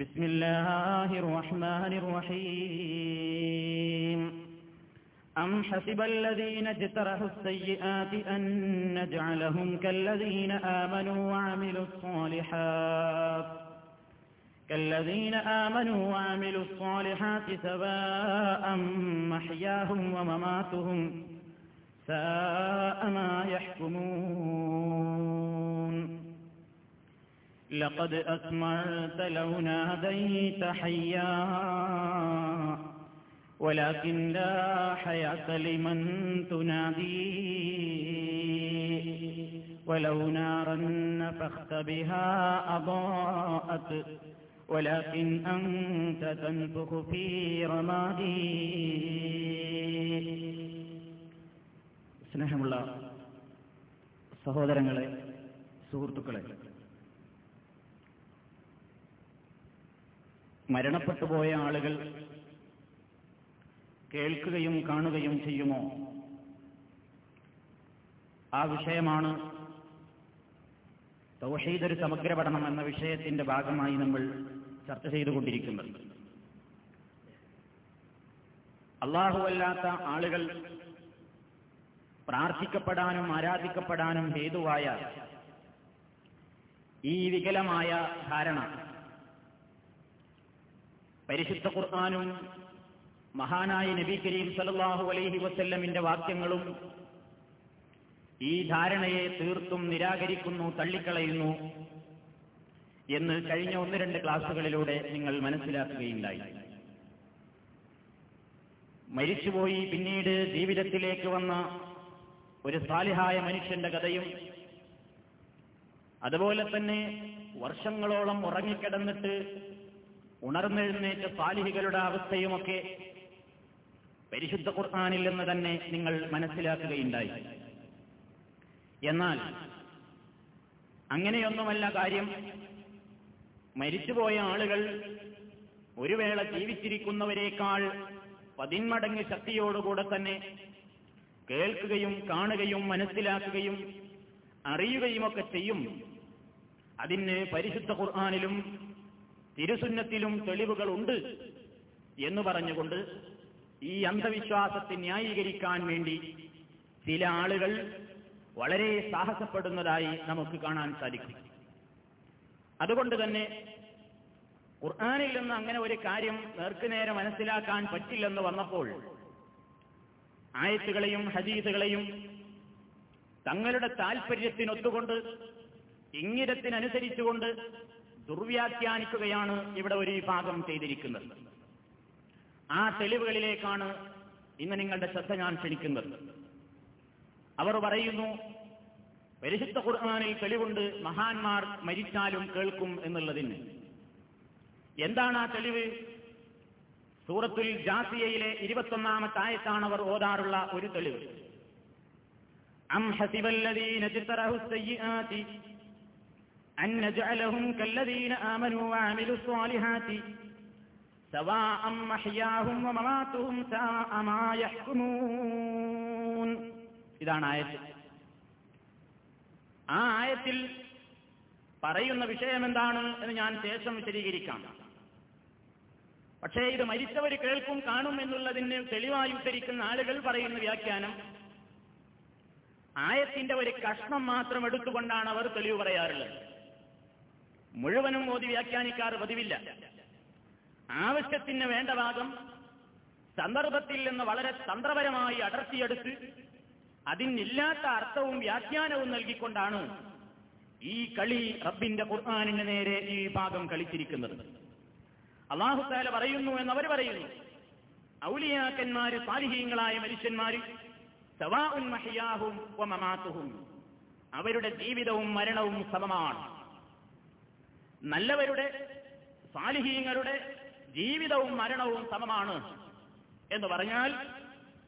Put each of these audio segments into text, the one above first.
بسم الله الرحمن الرحيم. أم حسب الذين اجترحوا السيئات أن نجعلهم كالذين آمنوا وعملوا الصالحات كالذين آمنوا وعملوا الصالحات سواء محياهم ومماتهم ساء ما يحكمون. لقد أسمعت لو ناديت حيا ولكن لا حياة لمن تنادي ولو نارا نفخت بها أضاءت ولكن أنت تنفخ في رمادي സ്നേഹമുള്ള സഹോദരങ്ങളെ സുഹൃത്തുക്കളെ മരണപ്പെട്ടുപോയ ആളുകൾ കേൾക്കുകയും കാണുകയും ചെയ്യുമോ? ആ വിഷയമാണ് തൗഹീദൊരു സമഗ്ര പഠനം എന്ന വിഷയത്തിന്റെ ഭാഗമായി നമ്മൾ ചർച്ച ചെയ്തുകൊണ്ടിരിക്കുന്നത്. അള്ളാഹുവല്ലാത്ത ആളുകൾ പ്രാർത്ഥിക്കപ്പെടാനും ആരാധിക്കപ്പെടാനും ഹേതുവായ ഈ വികലമായ ധാരണ പരിശുദ്ധ ഖുർആാനും മഹാനായ നബി കരീം സലല്ലാഹു അലൈഹി വസ്ല്ലമിന്റെ വാക്യങ്ങളും ഈ ധാരണയെ തീർത്തും നിരാകരിക്കുന്നു തള്ളിക്കളയുന്നു എന്ന് കഴിഞ്ഞ ഒന്ന് രണ്ട് ക്ലാസ്സുകളിലൂടെ നിങ്ങൾ മനസ്സിലാക്കുകയുണ്ടായി. മരിച്ചുപോയി പിന്നീട് ജീവിതത്തിലേക്ക് വന്ന ഒരു സാലിഹായ മനുഷ്യന്റെ കഥയും അതുപോലെ തന്നെ വർഷങ്ങളോളം ഉറങ്ങിക്കിടന്നിട്ട് ഉണർന്നെഴുന്നേറ്റ സാലിഹികളുടെ അവസ്ഥയുമൊക്കെ പരിശുദ്ധ നിന്ന് തന്നെ നിങ്ങൾ മനസ്സിലാക്കുകയുണ്ടായി. എന്നാൽ അങ്ങനെയൊന്നുമല്ല കാര്യം. മരിച്ചുപോയ ആളുകൾ ഒരു വേള ജീവിച്ചിരിക്കുന്നവരെക്കാൾ പതിന്മടങ്ങ് ശക്തിയോടുകൂടെ തന്നെ കേൾക്കുകയും കാണുകയും മനസ്സിലാക്കുകയും അറിയുകയുമൊക്കെ ചെയ്യും. അതിന് പരിശുദ്ധ ഖുർആാനിലും തിരുസുന്നത്തിലും തെളിവുകളുണ്ട് എന്ന് പറഞ്ഞുകൊണ്ട് ഈ അന്ധവിശ്വാസത്തെ ന്യായീകരിക്കാൻ വേണ്ടി ചില ആളുകൾ വളരെ സാഹസപ്പെടുന്നതായി നമുക്ക് കാണാൻ സാധിക്കും. അതുകൊണ്ട് തന്നെ ഖുർആാനിൽ നിന്ന് അങ്ങനെ ഒരു കാര്യം നേർക്കുനേരെ മനസ്സിലാക്കാൻ പറ്റില്ലെന്ന് വന്നപ്പോൾ ആയത്തുകളെയും ഹദീസുകളെയും തങ്ങളുടെ താൽപര്യത്തിനൊത്തുകൊണ്ട് ഇംഗിതത്തിനനുസരിച്ചുകൊണ്ട് ദുർവ്യാഖ്യാനിക്കുകയാണ് ഇവിടെ ഒരു വിഭാഗം ചെയ്തിരിക്കുന്നത്. ആ തെളിവുകളിലേക്കാണ് ഇന്ന് നിങ്ങളുടെ ശ്രദ്ധ ഞാൻ ക്ഷണിക്കുന്നത്. അവർ പറയുന്നു പരിശുദ്ധ ഖുർആാനിൽ തെളിവുണ്ട് മഹാന്മാർ മരിച്ചാലും കേൾക്കും എന്നുള്ളതിന് എന്താണ് ആ തെളിവ്? സൂറത്തുൽ ജാസിയയിലെ ഇരുപത്തൊന്നാമത്തെ ആയത്താണ് അവർ ഓതാറുള്ള ഒരു തെളിവ്. അം ഹസിബല്ലദീന ജിത്തറഹു സയ്യിആതി ഇതാണ് ആയത്ത്. ആ ആയത്തിൽ പറയുന്ന വിഷയം എന്താണ് എന്ന് ഞാൻ ശേഷം വിശദീകരിക്കാം. പക്ഷേ ഇത് മരിച്ചവർ കേൾക്കും കാണും എന്നുള്ളതിന് തെളിവായി ഉദ്ധരിക്കുന്ന ആളുകൾ പറയുന്ന വ്യാഖ്യാനം ആയത്തിന്റെ ഒരു കഷ്ണം മാത്രം എടുത്തുകൊണ്ടാണ് അവർ തെളിവ് പറയാറുള്ളത്. മുഴുവനും ഓതി വ്യാഖ്യാനിക്കാറ് പതിവില്ല. ആവശ്യത്തിന് വേണ്ട ഭാഗം സന്ദർഭത്തിൽ നിന്ന് വളരെ തന്ത്രപരമായി അടർത്തിയെടുത്ത് അതിനില്ലാത്ത അർത്ഥവും വ്യാഖ്യാനവും നൽകിക്കൊണ്ടാണ് ഈ കളി റബ്ബിന്റെ ഖുർആാനിന് നേരെ ഈ ഭാഗം കളിച്ചിരിക്കുന്നത്. അള്ളാഹുത്താല പറയുന്നു എന്ന് അവർ പറയുന്നു. ഔലിയാക്കന്മാര് സാലിഹീങ്ങളായ മനുഷ്യന്മാര് സവാഉൻ മഹിയാഹും അവരുടെ ജീവിതവും മരണവും സമമാണ്. നല്ലവരുടെ സാലിഹീങ്ങളുടെ ജീവിതവും മരണവും സമമാണ് എന്ന് പറഞ്ഞാൽ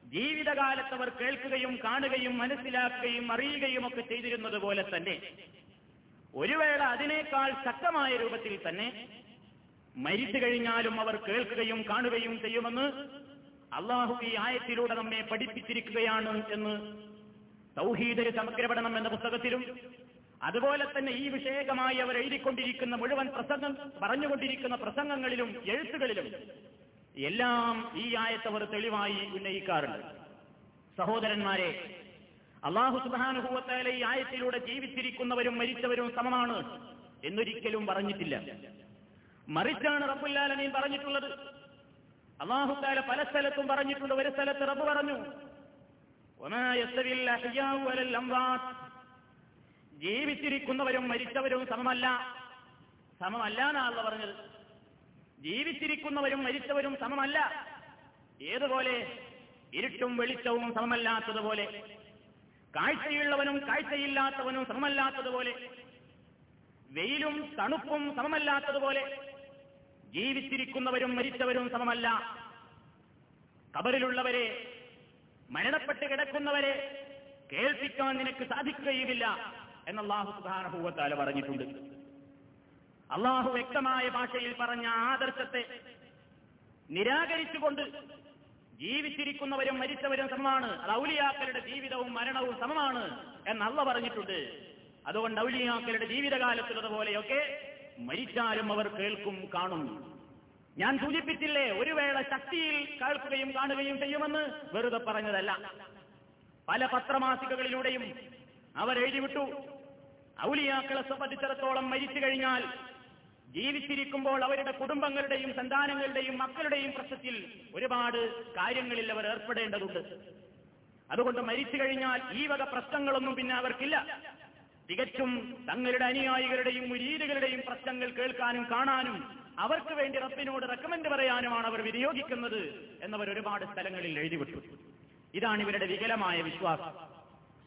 ജീവിതകാലത്തവർ കേൾക്കുകയും കാണുകയും മനസ്സിലാക്കുകയും അറിയുകയും ഒക്കെ ചെയ്തിരുന്നത് പോലെ തന്നെ ഒരു വേള അതിനേക്കാൾ ശക്തമായ രൂപത്തിൽ തന്നെ മരിച്ചു കഴിഞ്ഞാലും അവർ കേൾക്കുകയും കാണുകയും ചെയ്യുമെന്ന് അള്ളാഹു ഈ ആയത്തിലൂടെ നമ്മെ പഠിപ്പിച്ചിരിക്കുകയാണ് എന്ന് തൗഹീദര് സമഗ്രപഠനം എന്ന പുസ്തകത്തിലും അതുപോലെ തന്നെ ഈ വിഷയകമായി അവർ എഴുതിക്കൊണ്ടിരിക്കുന്ന മുഴുവൻ പ്രസംഗം പറഞ്ഞുകൊണ്ടിരിക്കുന്ന പ്രസംഗങ്ങളിലും എഴുത്തുകളിലും എല്ലാം ഈ ആയത്തവർ തെളിവായി ഉന്നയിക്കാറുണ്ട്. സഹോദരന്മാരെ അള്ളാഹു സുബാനുഭൂവത്താലെ ഈ ആയത്തിലൂടെ ജീവിച്ചിരിക്കുന്നവരും മരിച്ചവരും സമമാണ് എന്നൊരിക്കലും പറഞ്ഞിട്ടില്ല. മറിച്ചാണ് റബ്ബുല്ലാലമീൻ പറഞ്ഞിട്ടുള്ളത്. അള്ളാഹുത്താല പല സ്ഥലത്തും പറഞ്ഞിട്ടുണ്ട്. ഒരു സ്ഥലത്ത് റബ്ബ് പറഞ്ഞു ജീവിച്ചിരിക്കുന്നവരും മരിച്ചവരും സമമല്ല. സമമല്ല എന്നാണല്ലോ പറഞ്ഞത്. ജീവിച്ചിരിക്കുന്നവരും മരിച്ചവരും സമമല്ല. ഏതുപോലെ? ഇരുട്ടും വെളിച്ചവും സമമല്ലാത്തതുപോലെ. കാഴ്ചയുള്ളവനും കാഴ്ചയില്ലാത്തവനും സമമല്ലാത്തതുപോലെ. വെയിലും തണുപ്പും സമമല്ലാത്തതുപോലെ. ജീവിച്ചിരിക്കുന്നവരും മരിച്ചവരും സമമല്ല. കബറിലുള്ളവരെ മരണപ്പെട്ട് കിടക്കുന്നവരെ കേൾപ്പിക്കാൻ നിനക്ക് സാധിക്കുകയുമില്ല. എന്ന് അള്ളാഹു സുധാനഭൂവത്താല പറഞ്ഞിട്ടുണ്ട്. അള്ളാഹു വ്യക്തമായ ഭാഷയിൽ പറഞ്ഞ ആദർശത്തെ നിരാകരിച്ചുകൊണ്ട് ജീവിച്ചിരിക്കുന്നവരും മരിച്ചവരും സമമാണ്. അത് ഔലിയാക്കളുടെ ജീവിതവും മരണവും സമമാണ് എന്നല്ല പറഞ്ഞിട്ടുണ്ട്. അതുകൊണ്ട് ഔലിയാക്കളുടെ ജീവിതകാലത്തുള്ളതുപോലെയൊക്കെ മരിച്ചാലും അവർ കേൾക്കും കാണും. ഞാൻ സൂചിപ്പിച്ചില്ലേ ഒരു വേള ശക്തിയിൽ കേൾക്കുകയും കാണുകയും ചെയ്യുമെന്ന് വെറുതെ പറഞ്ഞതല്ല. പല പത്രമാസികകളിലൂടെയും അവർ എഴുതിവിട്ടു. ഔലിയാക്കളെ സംബന്ധിച്ചിടത്തോളം മരിച്ചു കഴിഞ്ഞാൽ ജീവിച്ചിരിക്കുമ്പോൾ അവരുടെ കുടുംബങ്ങളുടെയും സന്താനങ്ങളുടെയും മക്കളുടെയും പ്രശ്നത്തിൽ ഒരുപാട് കാര്യങ്ങളിൽ അവർ ഏർപ്പെടേണ്ടതുണ്ട്. അതുകൊണ്ട് മരിച്ചു കഴിഞ്ഞാൽ ഈ വക പ്രശ്നങ്ങളൊന്നും പിന്നെ അവർക്കില്ല. തികച്ചും തങ്ങളുടെ അനുയായികളുടെയും മുരീരുകളുടെയും പ്രശ്നങ്ങൾ കേൾക്കാനും കാണാനും അവർക്ക് വേണ്ടി റബ്ബിനോട് റെക്കമെൻഡ് പറയാനുമാണ് അവർ വിനിയോഗിക്കുന്നത് എന്നവർ ഒരുപാട് സ്ഥലങ്ങളിൽ എഴുതിവിട്ടു. ഇതാണ് ഇവരുടെ വികലമായ വിശ്വാസം.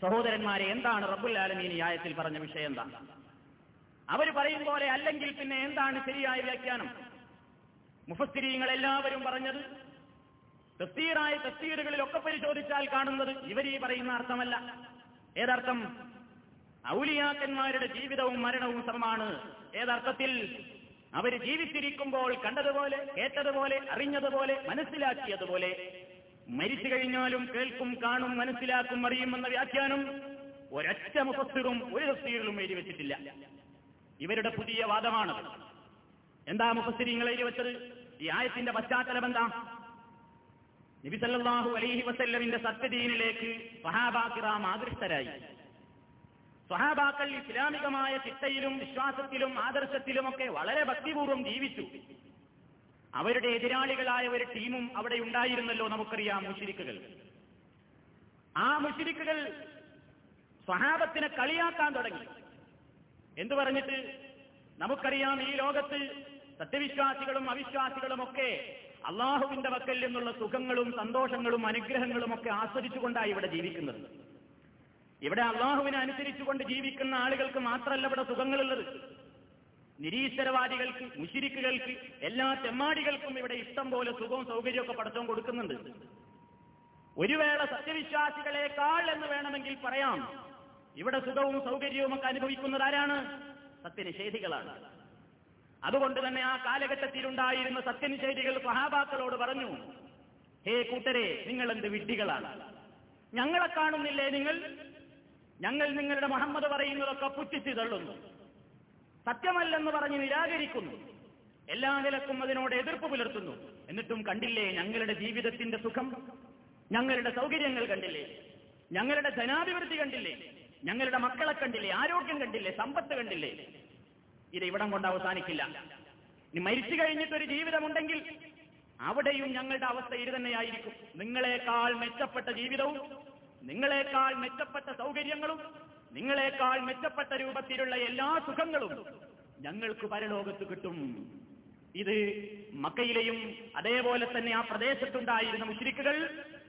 സഹോദരന്മാരെ എന്താണ് റബ്ബുൽ ആലമീൻ ഈ ആയത്തിൽ പറഞ്ഞ വിഷയം എന്താ? അവർ പറയും പോലെ അല്ലെങ്കിൽ പിന്നെ എന്താണ് ശരിയായ വ്യാഖ്യാനം? മുഫസ്തിരീങ്ങൾ എല്ലാവരും പറഞ്ഞത് തസ്തീറായ തസ്തീറുകളിലൊക്കെ പരിശോധിച്ചാൽ കാണുന്നത് ഇവരീ പറയുന്ന അർത്ഥമല്ല. ഏതർത്ഥം? ഔലിയാക്കന്മാരുടെ ജീവിതവും മരണവും സമമാണ് ഏതർത്ഥത്തിൽ? അവർ ജീവിച്ചിരിക്കുമ്പോൾ കണ്ടതുപോലെ കേട്ടതുപോലെ അറിഞ്ഞതുപോലെ മനസ്സിലാക്കിയതുപോലെ മരിച്ചു കഴിഞ്ഞാലും കേൾക്കും കാണും മനസ്സിലാക്കും അറിയുമെന്ന വ്യാഖ്യാനം ഒരൊറ്റ മുഫസ്സിറും ഒരു തസ്തീറിലും എഴുതി വെച്ചിട്ടില്ല. ഇവരുടെ പുതിയ വാദമാണ് എന്താ മുഫസ്സിരിങ്ങൾ എഴുതി വെച്ചത്? ഈ ആയത്തിന്റെ പശ്ചാത്തലം എന്താ? നബിസല്ലാഹു അലൈഹി വസല്ലമിന്റെ സത്യദീനിലേക്ക് സഹാബാക്കിറാം ആകൃഷ്ടരായി. സ്വഹാബാക്കൾ ഇസ്ലാമികമായ ചിട്ടയിലും വിശ്വാസത്തിലും ആദർശത്തിലുമൊക്കെ വളരെ ഭക്തിപൂർവം ജീവിച്ചു. അവരുടെ എതിരാളികളായ ഒരു ടീമും അവിടെ ഉണ്ടായിരുന്നല്ലോ നമുക്കറിയാം മുഷിരിക്കുകൾ. ആ മുഷിരിക്കുകൾ സ്വഹാബത്തിനെ കളിയാക്കാൻ തുടങ്ങി. എന്തു പറഞ്ഞിട്ട്? നമുക്കറിയാം ഈ ലോകത്ത് സത്യവിശ്വാസികളും അവിശ്വാസികളും ഒക്കെ അള്ളാഹുവിന്റെ വക്കൽ നിന്നുള്ള സുഖങ്ങളും സന്തോഷങ്ങളും അനുഗ്രഹങ്ങളും ഒക്കെ ആസ്വദിച്ചുകൊണ്ടാണ് ഇവിടെ ജീവിക്കുന്നത്. ഇവിടെ അള്ളാഹുവിനെ അനുസരിച്ചുകൊണ്ട് ജീവിക്കുന്ന ആളുകൾക്ക് മാത്രമല്ല ഇവിടെ സുഖങ്ങളുള്ളത്. നിരീശ്വരവാദികൾക്ക് മുഷിരിക്കുകൾക്ക് എല്ലാ തെമ്മാടികൾക്കും ഇവിടെ ഇഷ്ടം പോലെ സുഖവും സൗകര്യമൊക്കെ പടച്ചവും കൊടുക്കുന്നുണ്ട്. ഒരു വേള സത്യവിശ്വാസികളെക്കാൾ എന്ന് വേണമെങ്കിൽ പറയാം. ഇവിടെ സുഖവും സൗകര്യവും ഒക്കെ അനുഭവിക്കുന്നത് ആരാണ്? സത്യനിഷേധികളാണ്. അതുകൊണ്ട് തന്നെ ആ കാലഘട്ടത്തിലുണ്ടായിരുന്ന സത്യനിഷേധികൾ സഹാബാക്കളോട് പറഞ്ഞു ഹേ കൂട്ടരെ നിങ്ങൾ എന്ത് വിഡ്ഢികളാണ്? ഞങ്ങളെ കാണുന്നില്ലേ നിങ്ങൾ? ഞങ്ങൾ നിങ്ങളുടെ മുഹമ്മദ് പറയുന്നതൊക്കെ പുച്ഛിച്ചു തള്ളുന്നു. സത്യമല്ലെന്ന് പറഞ്ഞ് നിരാകരിക്കുന്നു. എല്ലാ നിലക്കും അതിനോട് എതിർപ്പ് പുലർത്തുന്നു. എന്നിട്ടും കണ്ടില്ലേ ഞങ്ങളുടെ ജീവിതത്തിന്റെ സുഖം? ഞങ്ങളുടെ സൗകര്യങ്ങൾ കണ്ടില്ലേ? ഞങ്ങളുടെ ധനാഭിവൃദ്ധി കണ്ടില്ലേ? ഞങ്ങളുടെ മക്കളെ കണ്ടില്ലേ? ആരോഗ്യം കണ്ടില്ലേ? സമ്പത്ത് കണ്ടില്ലേ? ഇത് ഇവിടം കൊണ്ട് അവസാനിക്കില്ല. ഇനി മരിച്ചു കഴിഞ്ഞിട്ടൊരു ജീവിതമുണ്ടെങ്കിൽ അവിടെയും ഞങ്ങളുടെ അവസ്ഥ ഇത് തന്നെയായിരിക്കും. നിങ്ങളെക്കാൾ മെച്ചപ്പെട്ട ജീവിതവും നിങ്ങളെക്കാൾ മെച്ചപ്പെട്ട സൗകര്യങ്ങളും നിങ്ങളെക്കാൾ മെച്ചപ്പെട്ട രൂപത്തിലുള്ള എല്ലാ സുഖങ്ങളും ഞങ്ങൾക്ക് പരലോകത്ത് കിട്ടും. ഇത് മക്കയിലെയും അതേപോലെ തന്നെ ആ പ്രദേശത്തുണ്ടായിരുന്ന മുശ്രിക്കുകൾ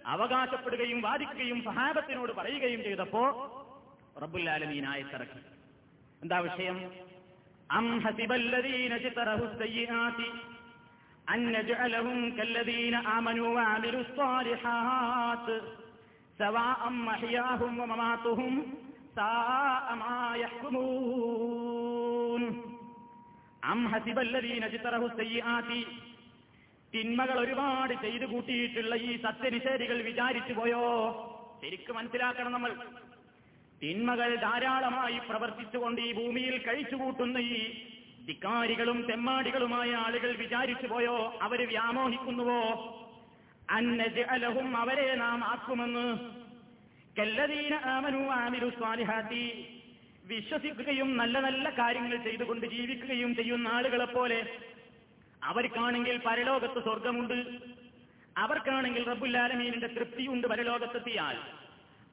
അവകാശപ്പെടുകയും വാദിക്കുകയും സഹാബത്തിനോട് പറയുകയും ചെയ്തപ്പോ റബ്ബുല്ലാലമീനായി തിറക്കി എന്താ വിഷയം? അം ഹസിബല്ലദീന അൻ കല്ലദീന വമമാതുഹും തിന്മകൾ ഒരുപാട് ചെയ്തു കൂട്ടിയിട്ടുള്ള ഈ സത്യനിഷേധികൾ വിചാരിച്ചു പോയോ? ശരിക്കും മനസ്സിലാക്കണം നമ്മൾ. തിന്മകൾ ധാരാളമായി പ്രവർത്തിച്ചുകൊണ്ട് ഈ ഭൂമിയിൽ കഴിച്ചുകൂട്ടുന്ന ഈ ധിക്കാരികളും തെമ്മാടികളുമായ ആളുകൾ വിചാരിച്ചു പോയോ? അവർ വ്യാമോഹിക്കുന്നുവോ? അന്നജഅലഹും അവരെ നാം ആക്കുമെന്ന് വിശ്വസിക്കുകയും നല്ല നല്ല കാര്യങ്ങൾ ചെയ്തുകൊണ്ട് ജീവിക്കുകയും ചെയ്യുന്ന ആളുകളെ പോലെ അവർക്കാണെങ്കിൽ പരലോകത്ത് സ്വർഗമുണ്ട്. അവർക്കാണെങ്കിൽ റബ്ബുല്ലാലമീനിന്റെ തൃപ്തിയുണ്ട് പരലോകത്തെത്തിയാൽ.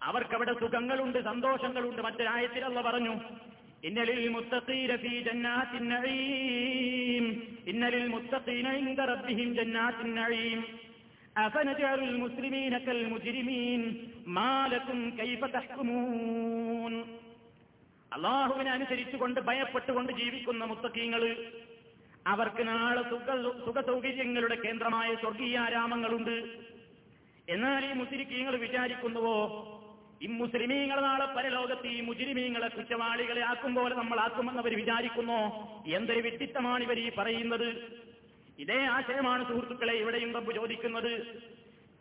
അവർക്കവിടെ സുഖങ്ങളുണ്ട് സന്തോഷങ്ങളുണ്ട്. മറ്റൊരായത്തിലുള്ള പറഞ്ഞു ഇന്നലിൽ ഇന്നലിൽ أفنجعل المسلمين كالمجرمين ما لكم كيف تحكمون അള്ളാഹുവിനെ അനുസരിച്ചുകൊണ്ട് ഭയപ്പെട്ടുകൊണ്ട് ജീവിക്കുന്ന മുത്തക്കീങ്ങള് അവർക്ക് നാളെ സുഖ സുഖ സൗകര്യങ്ങളുടെ കേന്ദ്രമായ സ്വർഗീയാരാമങ്ങളുണ്ട് എന്നാൽ ഈ മുസ്ലിക്കീങ്ങൾ വിചാരിക്കുന്നുവോ ഈ മുസ്ലിമീങ്ങൾ നാളെ പരലോകത്ത് ഈ മുജിരിമീങ്ങളെ കുറ്റവാളികളെ ആക്കും പോലെ നമ്മൾ ആക്കുമെന്ന് അവർ വിചാരിക്കുന്നോ എന്തൊരു വിഡിത്തമാണ് ഇവർ ഈ പറയുന്നത് ഇതേ ആശയമാണ് സുഹൃത്തുക്കളെ ഇവിടെയും റബ്ബ് ചോദിക്കുന്നത്.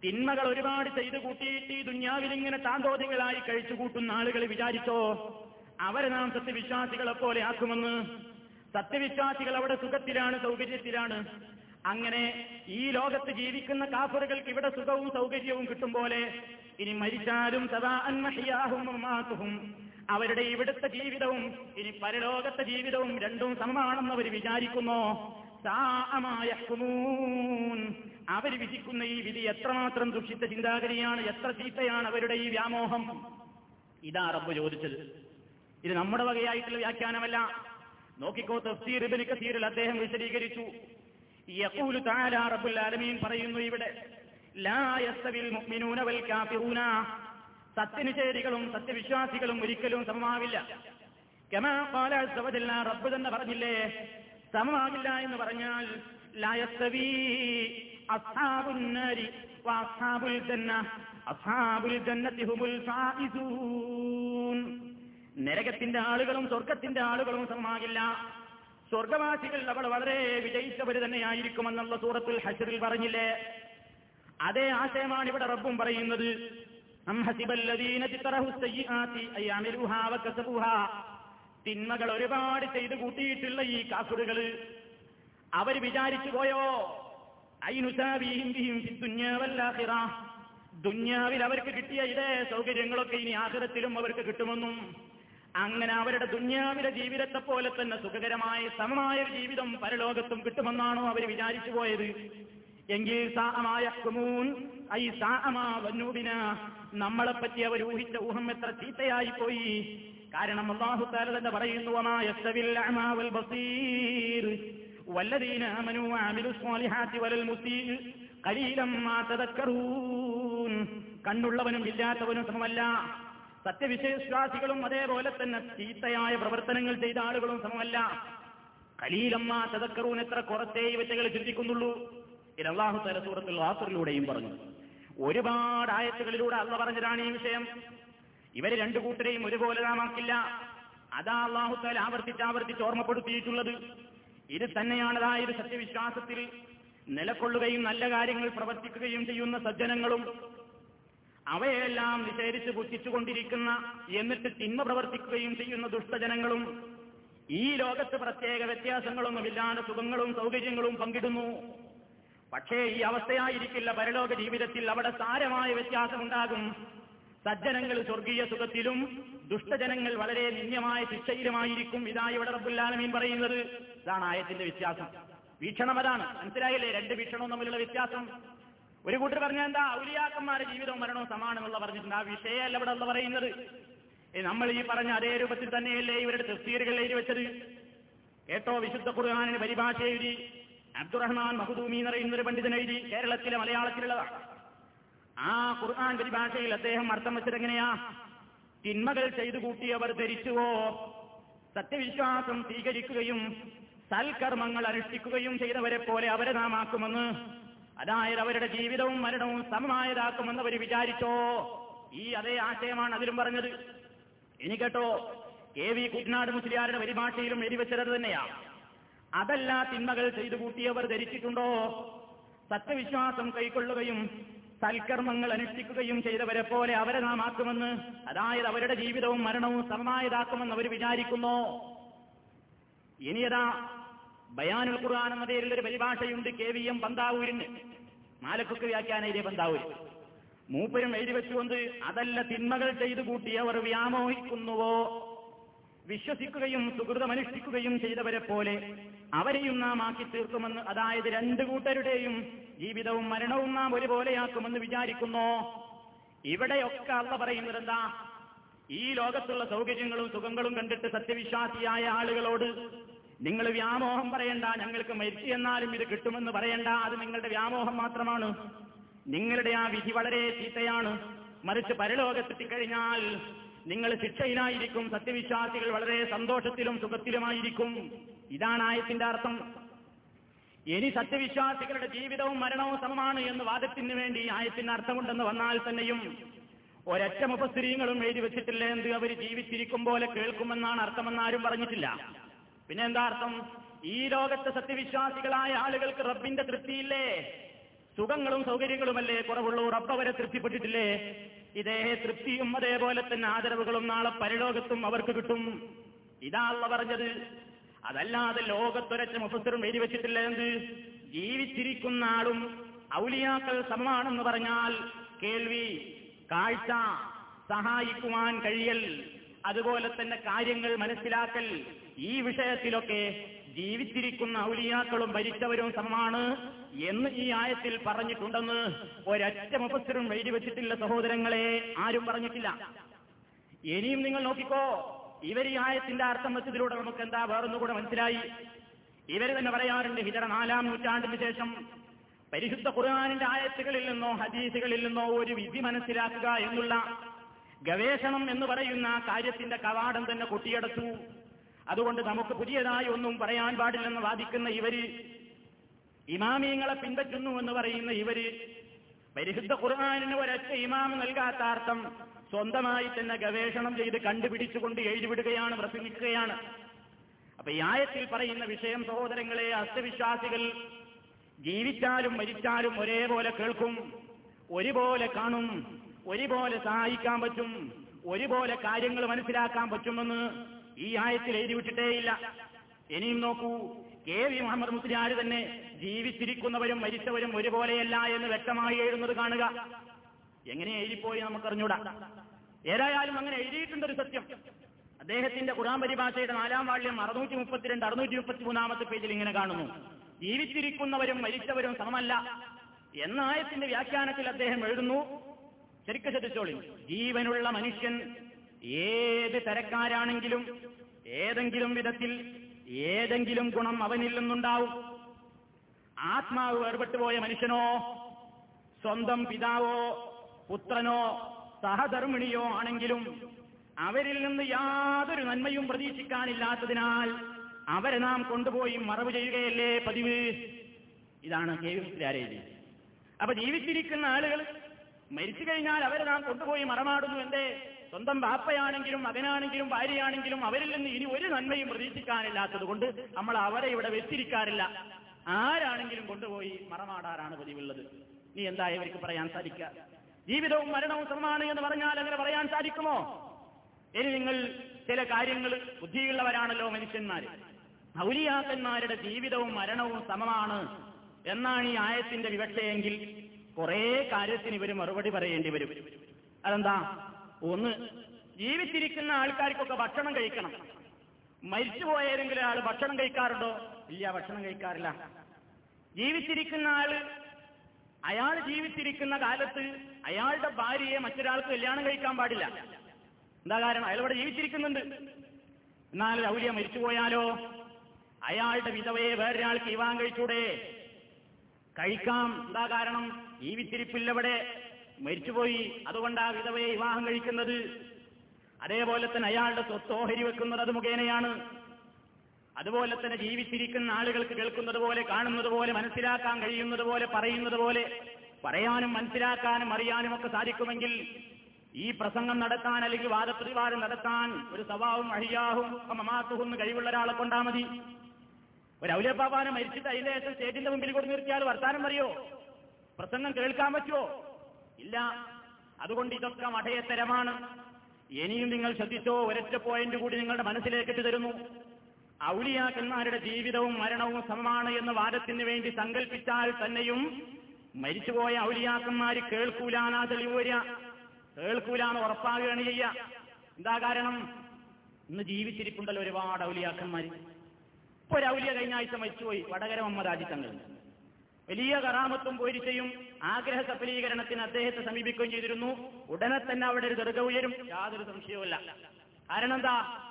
തിന്മകൾ ഒരുപാട് ചെയ്തു കൂട്ടിയിട്ട് ഈ ദുന്യാവിൽ ഇങ്ങനെ താന്തോതികളായി കഴിച്ചു കൂട്ടുന്ന ആളുകൾ വിചാരിച്ചോ? അവരെ നാം സത്യവിശ്വാസികളെ പോലെ ആക്കുമെന്ന്. സത്യവിശ്വാസികൾ അവിടെ സുഖത്തിലാണ് സൗകര്യത്തിലാണ്. അങ്ങനെ ഈ ലോകത്ത് ജീവിക്കുന്ന കാഫറുകൾക്ക് ഇവിടെ സുഖവും സൗകര്യവും കിട്ടും പോലെ ഇനി മരിച്ചാലും സദാ അന്മഹിയാഹും അവരുടെ ഇവിടുത്തെ ജീവിതവും ഇനി പരലോകത്തെ ജീവിതവും രണ്ടും സമമാണെന്ന് അവർ അവർ വിധിക്കുന്ന ഈ വിധി എത്രമാത്രം ദുഷിച്ച ചിന്താഗതിയാണ് എത്ര ചീത്തയാണ് അവരുടെ ഈ വ്യാമോഹം. ഇതാ റബ്ബ് ചോദിച്ചത്. ഇത് നമ്മുടെ വകയായിട്ടുള്ള വ്യാഖ്യാനമല്ല. നോക്കിക്കോ തഫ്സീർ ഇബ്നു അദ്ദേഹം വിശദീകരിച്ചു. യഖൂലു തആല ആലമീൻ പറയുന്നു ഇവിടെ ലാ മുഅ്മിനൂന വൽ കാഫിറൂന. സത്യനിഷേധികളും സത്യവിശ്വാസികളും ഒരിക്കലും സമമാവില്ല. ഖാല റബ്ബ് തന്നെ പറഞ്ഞില്ലേ സമമാകില്ല എന്ന് പറഞ്ഞാൽ ലാ യസ്തവി അസ്ഹാബുൻ നാരി വഅസ്ഹാബുൽ ജന്ന അസ്ഹാബുൽ ജന്നത്തി നരകത്തിന്റെ ആളുകളും സ്വർഗത്തിന്റെ ആളുകളും സമമാകില്ല. സ്വർഗവാസികൾ അവൾ വളരെ വിജയിച്ചവർ തന്നെയായിരിക്കുമെന്നുള്ള സൂറത്തുൽ ഹഷറിൽ പറഞ്ഞില്ലേ? അതേ ആശയമാണ് ഇവിടെ റബ്ബും പറയുന്നത്. തിന്മകൾ ഒരുപാട് ചെയ്ത് കൂട്ടിയിട്ടുള്ള ഈ കാസുറുകൾ അവർ വിചാരിച്ചു പോയോ? ദുന്യാവിൽ അവർക്ക് കിട്ടിയ ഇതേ സൗകര്യങ്ങളൊക്കെ ഇനി ആഹൃതത്തിലും അവർക്ക് കിട്ടുമെന്നും അങ്ങനെ അവരുടെ ദുന്യാവിലെ ജീവിതത്തെ പോലെ തന്നെ സുഖകരമായ സമമായ ജീവിതം പരലോകത്തും കിട്ടുമെന്നാണോ അവർ വിചാരിച്ചു പോയത്. എങ്കിൽ സാഹമായ ഐ നമ്മളെപ്പറ്റി അവർ ഊഹിച്ച ഊഹം എത്ര ചീത്തയായി പോയി കാരണം അള്ളാഹു താല തന്നെ പറയുന്നു വമാ യസ്തവിൽ അഅമാ വൽ ബസീർ والذين آمنوا وعملوا الصالحات ولا المسيء قليلا ما تذكرون കണ്ണുള്ളവനും ഇല്ലാത്തവനും സമമല്ല സത്യവിശ്വാസികളും അതേപോലെ തന്നെ ചീത്തയായ പ്രവർത്തനങ്ങൾ ചെയ്ത ആളുകളും സമമല്ല കലീലമ്മ തതക്കറൂൻ എത്ര കുറച്ചേ ഇവറ്റകൾ ചിന്തിക്കുന്നുള്ളൂ ഇത് അള്ളാഹു തല സൂറത്തുൽ വാസറിലൂടെയും പറഞ്ഞു ഒരുപാട് ആയത്തുകളിലൂടെ അള്ള പറഞ്ഞതാണ് ഈ വിഷയം ഇവർ രണ്ടു കൂട്ടരെയും ഒരുപോലെ നാമാക്കില്ല അതാ അള്ളാഹുത്താൽ ആവർത്തിച്ച് ആവർത്തിച്ച് ഓർമ്മപ്പെടുത്തിയിട്ടുള്ളത്. ഇത് തന്നെയാണതാ ഒരു സത്യവിശ്വാസത്തിൽ നിലക്കൊള്ളുകയും നല്ല കാര്യങ്ങൾ പ്രവർത്തിക്കുകയും ചെയ്യുന്ന സജ്ജനങ്ങളും. അവയെല്ലാം നിഷേധിച്ച് പുച്ഛിച്ചുകൊണ്ടിരിക്കുന്ന എന്നിട്ട് തിന്മ പ്രവർത്തിക്കുകയും ചെയ്യുന്ന ദുഷ്ടജനങ്ങളും. ഈ ലോകത്ത് പ്രത്യേക വ്യത്യാസങ്ങളൊന്നുമില്ലാതെ സുഖങ്ങളും സൗകര്യങ്ങളും പങ്കിടുന്നു. പക്ഷേ ഈ അവസ്ഥയായിരിക്കില്ല പരലോക ജീവിതത്തിൽ അവിടെ സാരമായ വ്യത്യാസമുണ്ടാകും. സജ്ജനങ്ങൾ സ്വർഗീയ സുഖത്തിലും ദുഷ്ടജനങ്ങൾ വളരെ നിന്യമായ ശിക്ഷയിലുമായിരിക്കും ഇതാ ഇവിടെ റബ്ബുല്ലാലമീൻ പറയുന്നത്. ഇതാണ് ആയത്തിന്റെ വ്യത്യാസം. വീക്ഷണം അതാണ്. മനസ്സിലായില്ലേ? രണ്ട് വീക്ഷണവും തമ്മിലുള്ള വ്യത്യാസം. ഒരു കൂട്ടർ പറഞ്ഞ എന്താ? ഔലിയാക്കന്മാരുടെ ജീവിതവും മരണവും സമാനമുള്ള പറഞ്ഞിട്ടുണ്ട്. ആ വിഷയമല്ല ഇവിടെ ഉള്ള പറയുന്നത്. നമ്മൾ ഈ പറഞ്ഞ അതേ രൂപത്തിൽ തന്നെയല്ലേ ഇവരുടെ തഫ്സീറുകൾ എഴുതി വെച്ചത്? കേട്ടോ? വിശുദ്ധ ഖുർആാനിന് പരിഭാഷ എഴുതി. അബ്ദുറഹ്മാൻ മഹദൂമി എന്ന് പറയുന്ന ഒരു പണ്ഡിതൻ എഴുതി. കേരളത്തിലെ മലയാളത്തിലുള്ളതാണ്. ആ ഖുർആൻ പരിഭാഷയിൽ അദ്ദേഹം അർത്ഥം വെച്ചതെങ്ങനെയാ തിന്മകൾ ചെയ്തു കൂട്ടിയവർ ധരിച്ചുവോ? സത്യവിശ്വാസം സ്വീകരിക്കുകയും സൽക്കർമ്മങ്ങൾ അനുഷ്ഠിക്കുകയും ചെയ്തവരെ പോലെ അവരെ നാം ആക്കുമെന്ന്. അതായത് അവരുടെ ജീവിതവും മരണവും സമമായതാക്കുമെന്ന് അവർ വിചാരിച്ചോ? ഈ അതേ ആശയമാണ് അതിലും പറഞ്ഞത്. ഇനി കേട്ടോ കെ വി കുട്ടനാട് മുസ്ലിയാരുടെ പരിഭാഷയിലും എരിവെച്ചത് തന്നെയാ. അതല്ല തിന്മകൾ ചെയ്തു കൂട്ടിയവർ ധരിച്ചിട്ടുണ്ടോ? സത്യവിശ്വാസം കൈക്കൊള്ളുകയും സൽക്കർമ്മങ്ങൾ അനുഷ്ഠിക്കുകയും ചെയ്തവരെ പോലെ അവരെ നാം ആക്കുമെന്ന് അതായത് അവരുടെ ജീവിതവും മരണവും സമമായതാക്കുമെന്ന് അവർ വിചാരിക്കുന്നു. ഇനിയതാ ബയാനുൽ ഖുർആൻ എന്ന ഒരു പരിഭാഷയുണ്ട് കെ വി എം പന്താവൂരിന്. വ്യാഖ്യാന വ്യാഖ്യാനയിലെ പന്താവൂര് മൂപ്പരും എഴുതി വെച്ചുകൊണ്ട് അതല്ല തിന്മകൾ ചെയ്തു കൂട്ടിയവർ വ്യാമോഹിക്കുന്നുവോ? വിശ്വസിക്കുകയും സുഹൃതമനുഷ്ഠിക്കുകയും ചെയ്തവരെ പോലെ അവരെയും നാം ആക്കി തീർക്കുമെന്ന് അതായത് രണ്ടു കൂട്ടരുടെയും ജീവിതവും മരണവും നാം ഒരുപോലെയാക്കുമെന്ന് വിചാരിക്കുന്നു. ഇവിടെയൊക്കെ അവ പറയുന്നത് എന്താ ഈ ലോകത്തുള്ള സൗകര്യങ്ങളും സുഖങ്ങളും കണ്ടിട്ട് സത്യവിശ്വാസിയായ ആളുകളോട് നിങ്ങൾ വ്യാമോഹം പറയണ്ട ഞങ്ങൾക്ക് മരിച്ചു എന്നാലും ഇത് കിട്ടുമെന്ന് പറയണ്ട അത് നിങ്ങളുടെ വ്യാമോഹം മാത്രമാണ്. നിങ്ങളുടെ ആ വിധി വളരെ ചീത്തയാണ്. മറിച്ച് പരലോകത്തെത്തിക്കഴിഞ്ഞാൽ നിങ്ങൾ ശിക്ഷയിലായിരിക്കും സത്യവിശ്വാസികൾ വളരെ സന്തോഷത്തിലും സുഖത്തിലുമായിരിക്കും. ഇതാണ് ആയത്തിന്റെ അർത്ഥം. ഇനി സത്യവിശ്വാസികളുടെ ജീവിതവും മരണവും സമമാണ് എന്ന് വാദത്തിന് വേണ്ടി ആയത്തിന് അർത്ഥമുണ്ടെന്ന് വന്നാൽ തന്നെയും ഒരൊറ്റ മുപ്പസ്ത്രീകളും എഴുതി വെച്ചിട്ടില്ല എന്ത് അവർ ജീവിച്ചിരിക്കും പോലെ കേൾക്കുമെന്നാണ് അർത്ഥമെന്നാരും പറഞ്ഞിട്ടില്ല. പിന്നെ എന്താ അർത്ഥം? ഈ ലോകത്തെ സത്യവിശ്വാസികളായ ആളുകൾക്ക് റബ്ബിന്റെ തൃപ്തിയില്ലേ? സുഖങ്ങളും സൗകര്യങ്ങളുമല്ലേ? കുറവുള്ളൂ റബ്ബ് അവരെ തൃപ്തിപ്പെട്ടിട്ടില്ലേ? ഇതേ തൃപ്തിയും അതേപോലെ തന്നെ ആദരവുകളും നാളെ പരലോകത്തും അവർക്ക് കിട്ടും. ഇതാ അള്ള പറഞ്ഞത്. അതല്ലാതെ ലോകത്തൊരച്ച മുഫസറും എഴുതി വെച്ചിട്ടില്ല എന്ത്? ജീവിച്ചിരിക്കുന്ന ആളും ഔലിയാക്കൾ സമമാണെന്ന് പറഞ്ഞാൽ കേൾവി കാഴ്ച സഹായിക്കുവാൻ കഴിയൽ അതുപോലെ തന്നെ കാര്യങ്ങൾ മനസ്സിലാക്കൽ ഈ വിഷയത്തിലൊക്കെ ജീവിച്ചിരിക്കുന്ന ഔലിയാക്കളും ഭരിച്ചവരും സമമാണ്. എന്ന് ഈ ആയത്തിൽ പറഞ്ഞിട്ടുണ്ടെന്ന് ഒരൊറ്റ മുപ്പത്തിരും എഴുതി വെച്ചിട്ടില്ല സഹോദരങ്ങളെ ആരും പറഞ്ഞിട്ടില്ല. ഇനിയും നിങ്ങൾ നോക്കിക്കോ ഇവർ ഈ ആയത്തിന്റെ അർത്ഥം വെച്ചതിലൂടെ നമുക്ക് എന്താ വേറൊന്നുകൂടെ മനസ്സിലായി. ഇവർ തന്നെ പറയാറുണ്ട് ഹിജറ നാലാം നൂറ്റാണ്ടിന് ശേഷം പരിശുദ്ധ ഖുർആാനിന്റെ ആയത്തുകളിൽ നിന്നോ ഹദീസുകളിൽ നിന്നോ ഒരു വിധി മനസ്സിലാക്കുക എന്നുള്ള ഗവേഷണം എന്ന് പറയുന്ന കാര്യത്തിന്റെ കവാടം തന്നെ കൊട്ടിയടച്ചു. അതുകൊണ്ട് നമുക്ക് പുതിയതായി ഒന്നും പറയാൻ പാടില്ലെന്ന് വാദിക്കുന്ന ഇവർ ഇമാമിയങ്ങളെ പിൻപറ്റുന്നു എന്ന് പറയുന്ന ഇവർ പരിശുദ്ധ ഖുർആാനിന് ഒരൊറ്റ ഇമാം നൽകാത്ത അർത്ഥം സ്വന്തമായി തന്നെ ഗവേഷണം ചെയ്ത് കണ്ടുപിടിച്ചുകൊണ്ട് എഴുതിവിടുകയാണ് പ്രസംഗിക്കുകയാണ്. അപ്പൊ ഈ ആയത്തിൽ പറയുന്ന വിഷയം സഹോദരങ്ങളെ അസ്ഥവിശ്വാസികൾ ജീവിച്ചാലും മരിച്ചാലും ഒരേപോലെ കേൾക്കും ഒരുപോലെ കാണും ഒരുപോലെ സഹായിക്കാൻ പറ്റും ഒരുപോലെ കാര്യങ്ങൾ മനസ്സിലാക്കാൻ പറ്റുമെന്ന് ഈ ആയത്തിൽ എഴുതിവിട്ടിട്ടേയില്ല. ഇനിയും നോക്കൂ കെ വി മുഹമ്മദ് മുസ്ലിയാർ തന്നെ ജീവിച്ചിരിക്കുന്നവരും മരിച്ചവരും ഒരുപോലെയല്ല എന്ന് വ്യക്തമായി എഴുതുന്നത് കാണുക. എങ്ങനെ എഴുതിപ്പോയി നമുക്കറിഞ്ഞൂടാ. ഏതായാലും അങ്ങനെ എഴുതിയിട്ടുണ്ട് ഒരു സത്യം. അദ്ദേഹത്തിന്റെ ഖുറാൻ പരിഭാഷയുടെ നാലാം വാള്യം അറുന്നൂറ്റി മുപ്പത്തിരണ്ട് അറുന്നൂറ്റി മുപ്പത്തി മൂന്നാമത്തെ പേജിൽ ഇങ്ങനെ കാണുന്നു. ജീവിച്ചിരിക്കുന്നവരും മരിച്ചവരും സമമല്ല. എന്ന ആയത്തിന്റെ വ്യാഖ്യാനത്തിൽ അദ്ദേഹം എഴുതുന്നു ശരിക്കും ശ്രദ്ധിച്ചോളി. ജീവനുള്ള മനുഷ്യൻ ഏത് തരക്കാരാണെങ്കിലും ഏതെങ്കിലും വിധത്തിൽ ഏതെങ്കിലും ഗുണം അവനിൽ നിന്നുണ്ടാവും. ആത്മാവ് വേർപെട്ടുപോയ മനുഷ്യനോ സ്വന്തം പിതാവോ പുത്രനോ സഹധർമ്മിണിയോ ആണെങ്കിലും അവരിൽ നിന്ന് യാതൊരു നന്മയും പ്രതീക്ഷിക്കാനില്ലാത്തതിനാൽ അവരെ നാം കൊണ്ടുപോയി മറവ് ചെയ്യുകയല്ലേ പതിവ്? ഇതാണ് കേവിസ്ലാരേജി അപ്പൊ ജീവിച്ചിരിക്കുന്ന ആളുകൾ മരിച്ചു കഴിഞ്ഞാൽ അവരെ നാം കൊണ്ടുപോയി മറമാടുന്നു എന്തേ? സ്വന്തം ബാപ്പയാണെങ്കിലും മകനാണെങ്കിലും ഭാര്യയാണെങ്കിലും അവരിൽ നിന്ന് ഇനി ഒരു നന്മയും പ്രതീക്ഷിക്കാനില്ലാത്തത് കൊണ്ട് നമ്മൾ അവരെ ഇവിടെ വെച്ചിരിക്കാറില്ല. ആരാണെങ്കിലും കൊണ്ടുപോയി മറമാടാറാണ് പതിവുള്ളത്. നീ എന്താ ഇവർക്ക് പറയാൻ സാധിക്കുക? ജീവിതവും മരണവും സമമാണ് എന്ന് പറഞ്ഞാൽ അങ്ങനെ പറയാൻ സാധിക്കുമോ? ഇനി നിങ്ങൾ ചില കാര്യങ്ങൾ ബുദ്ധിയുള്ളവരാണല്ലോ മനുഷ്യന്മാര് ഔലിയാക്കന്മാരുടെ ജീവിതവും മരണവും സമമാണ് എന്നാണ് ഈ ആയത്തിന്റെ വിവക്ഷയെങ്കിൽ കുറെ കാര്യത്തിന് ഇവർ മറുപടി പറയേണ്ടി വരും. അതെന്താ? ഒന്ന് ജീവിച്ചിരിക്കുന്ന ആൾക്കാർക്കൊക്കെ ഭക്ഷണം കഴിക്കണം. മരിച്ചുപോയ ഏതെങ്കിലും ആൾ ഭക്ഷണം കഴിക്കാറുണ്ടോ? ഇല്ല ഭക്ഷണം കഴിക്കാറില്ല. ജീവിച്ചിരിക്കുന്ന ആൾ അയാൾ ജീവിച്ചിരിക്കുന്ന കാലത്ത് അയാളുടെ ഭാര്യയെ മറ്റൊരാൾക്ക് കല്യാണം കഴിക്കാൻ പാടില്ല. എന്താ കാരണം? അയാൾ ഇവിടെ ജീവിച്ചിരിക്കുന്നുണ്ട്. എന്നാൽ ഔലിയ മരിച്ചുപോയാലോ? അയാളുടെ വിധവയെ വേറൊരാൾക്ക് വിവാഹം കഴിച്ചൂടെ? കഴിക്കാം. എന്താ കാരണം? ജീവിച്ചിരിപ്പില്ലവിടെ മരിച്ചുപോയി. അതുകൊണ്ട് വിധവയെ വിവാഹം കഴിക്കുന്നത്. അതേപോലെ തന്നെ അയാളുടെ സ്വത്ത് ഓഹരി വെക്കുന്നത് അത് മുഖേനയാണ്. അതുപോലെ തന്നെ ജീവിച്ചിരിക്കുന്ന ആളുകൾക്ക് കേൾക്കുന്നത് പോലെ കാണുന്നത് പോലെ മനസ്സിലാക്കാൻ കഴിയുന്നത് പോലെ പറയുന്നത് പോലെ പറയാനും മനസ്സിലാക്കാനും അറിയാനും ഒക്കെ സാധിക്കുമെങ്കിൽ ഈ പ്രസംഗം നടത്താൻ അല്ലെങ്കിൽ വാദപ്രതിവാദം നടത്താൻ ഒരു സ്വഭാവം അഴിയാഹും മമാത്തുഹും കഴിവുള്ള ഒരാളെ കൊണ്ടാ മതി. ഒരു ഔലപ്പാപാനെ മരിച്ചിട്ട് അതിന്റെ ശേഷം സ്റ്റേജിന്റെ മുമ്പിൽ കൊടുത്തു നിർത്തിയാൽ വർത്താനം പറയോ? പ്രസംഗം കേൾക്കാൻ പറ്റുമോ ഇല്ല. അതുകൊണ്ട് ഇതൊക്കെ മഠയത്തരമാണ് ഇനിയും നിങ്ങൾ ശ്രദ്ധിച്ചോ? ഒരൊറ്റ പോയിന്റ് കൂടി നിങ്ങളുടെ മനസ്സിലേക്ക് തരുന്നു. ഔലിയാക്കന്മാരുടെ ജീവിതവും മരണവും സമമാണ് എന്ന വാദത്തിന് വേണ്ടി സങ്കല്പിച്ചാൽ തന്നെയും മരിച്ചുപോയ ഔലിയാക്കന്മാർ കേൾക്കൂലാനാ തെളിവ് വരിക. കേൾക്കൂലാന്ന് ഉറപ്പാകുകയാണ് ചെയ്യുക എന്താ കാരണം? ഇന്ന് ജീവിച്ചിരിപ്പുണ്ടല്ലോ ഒരുപാട് ഔലിയാക്കന്മാര്. ഇപ്പൊ ഒരു ഔലിയ കഴിഞ്ഞ ആഴ്ച മരിച്ചുപോയി. വടകര മുഹമ്മദ് തങ്ങൾ വലിയ കറാമത്തും പോയിരിച്ചയും ആഗ്രഹ സഫലീകരണത്തിന് അദ്ദേഹത്തെ സമീപിക്കുകയും ചെയ്തിരുന്നു. ഉടനെ തന്നെ അവിടെ ഒരു ദർഗ ഉയരും. യാതൊരു സംശയവുമില്ല. കാരണം എന്താ?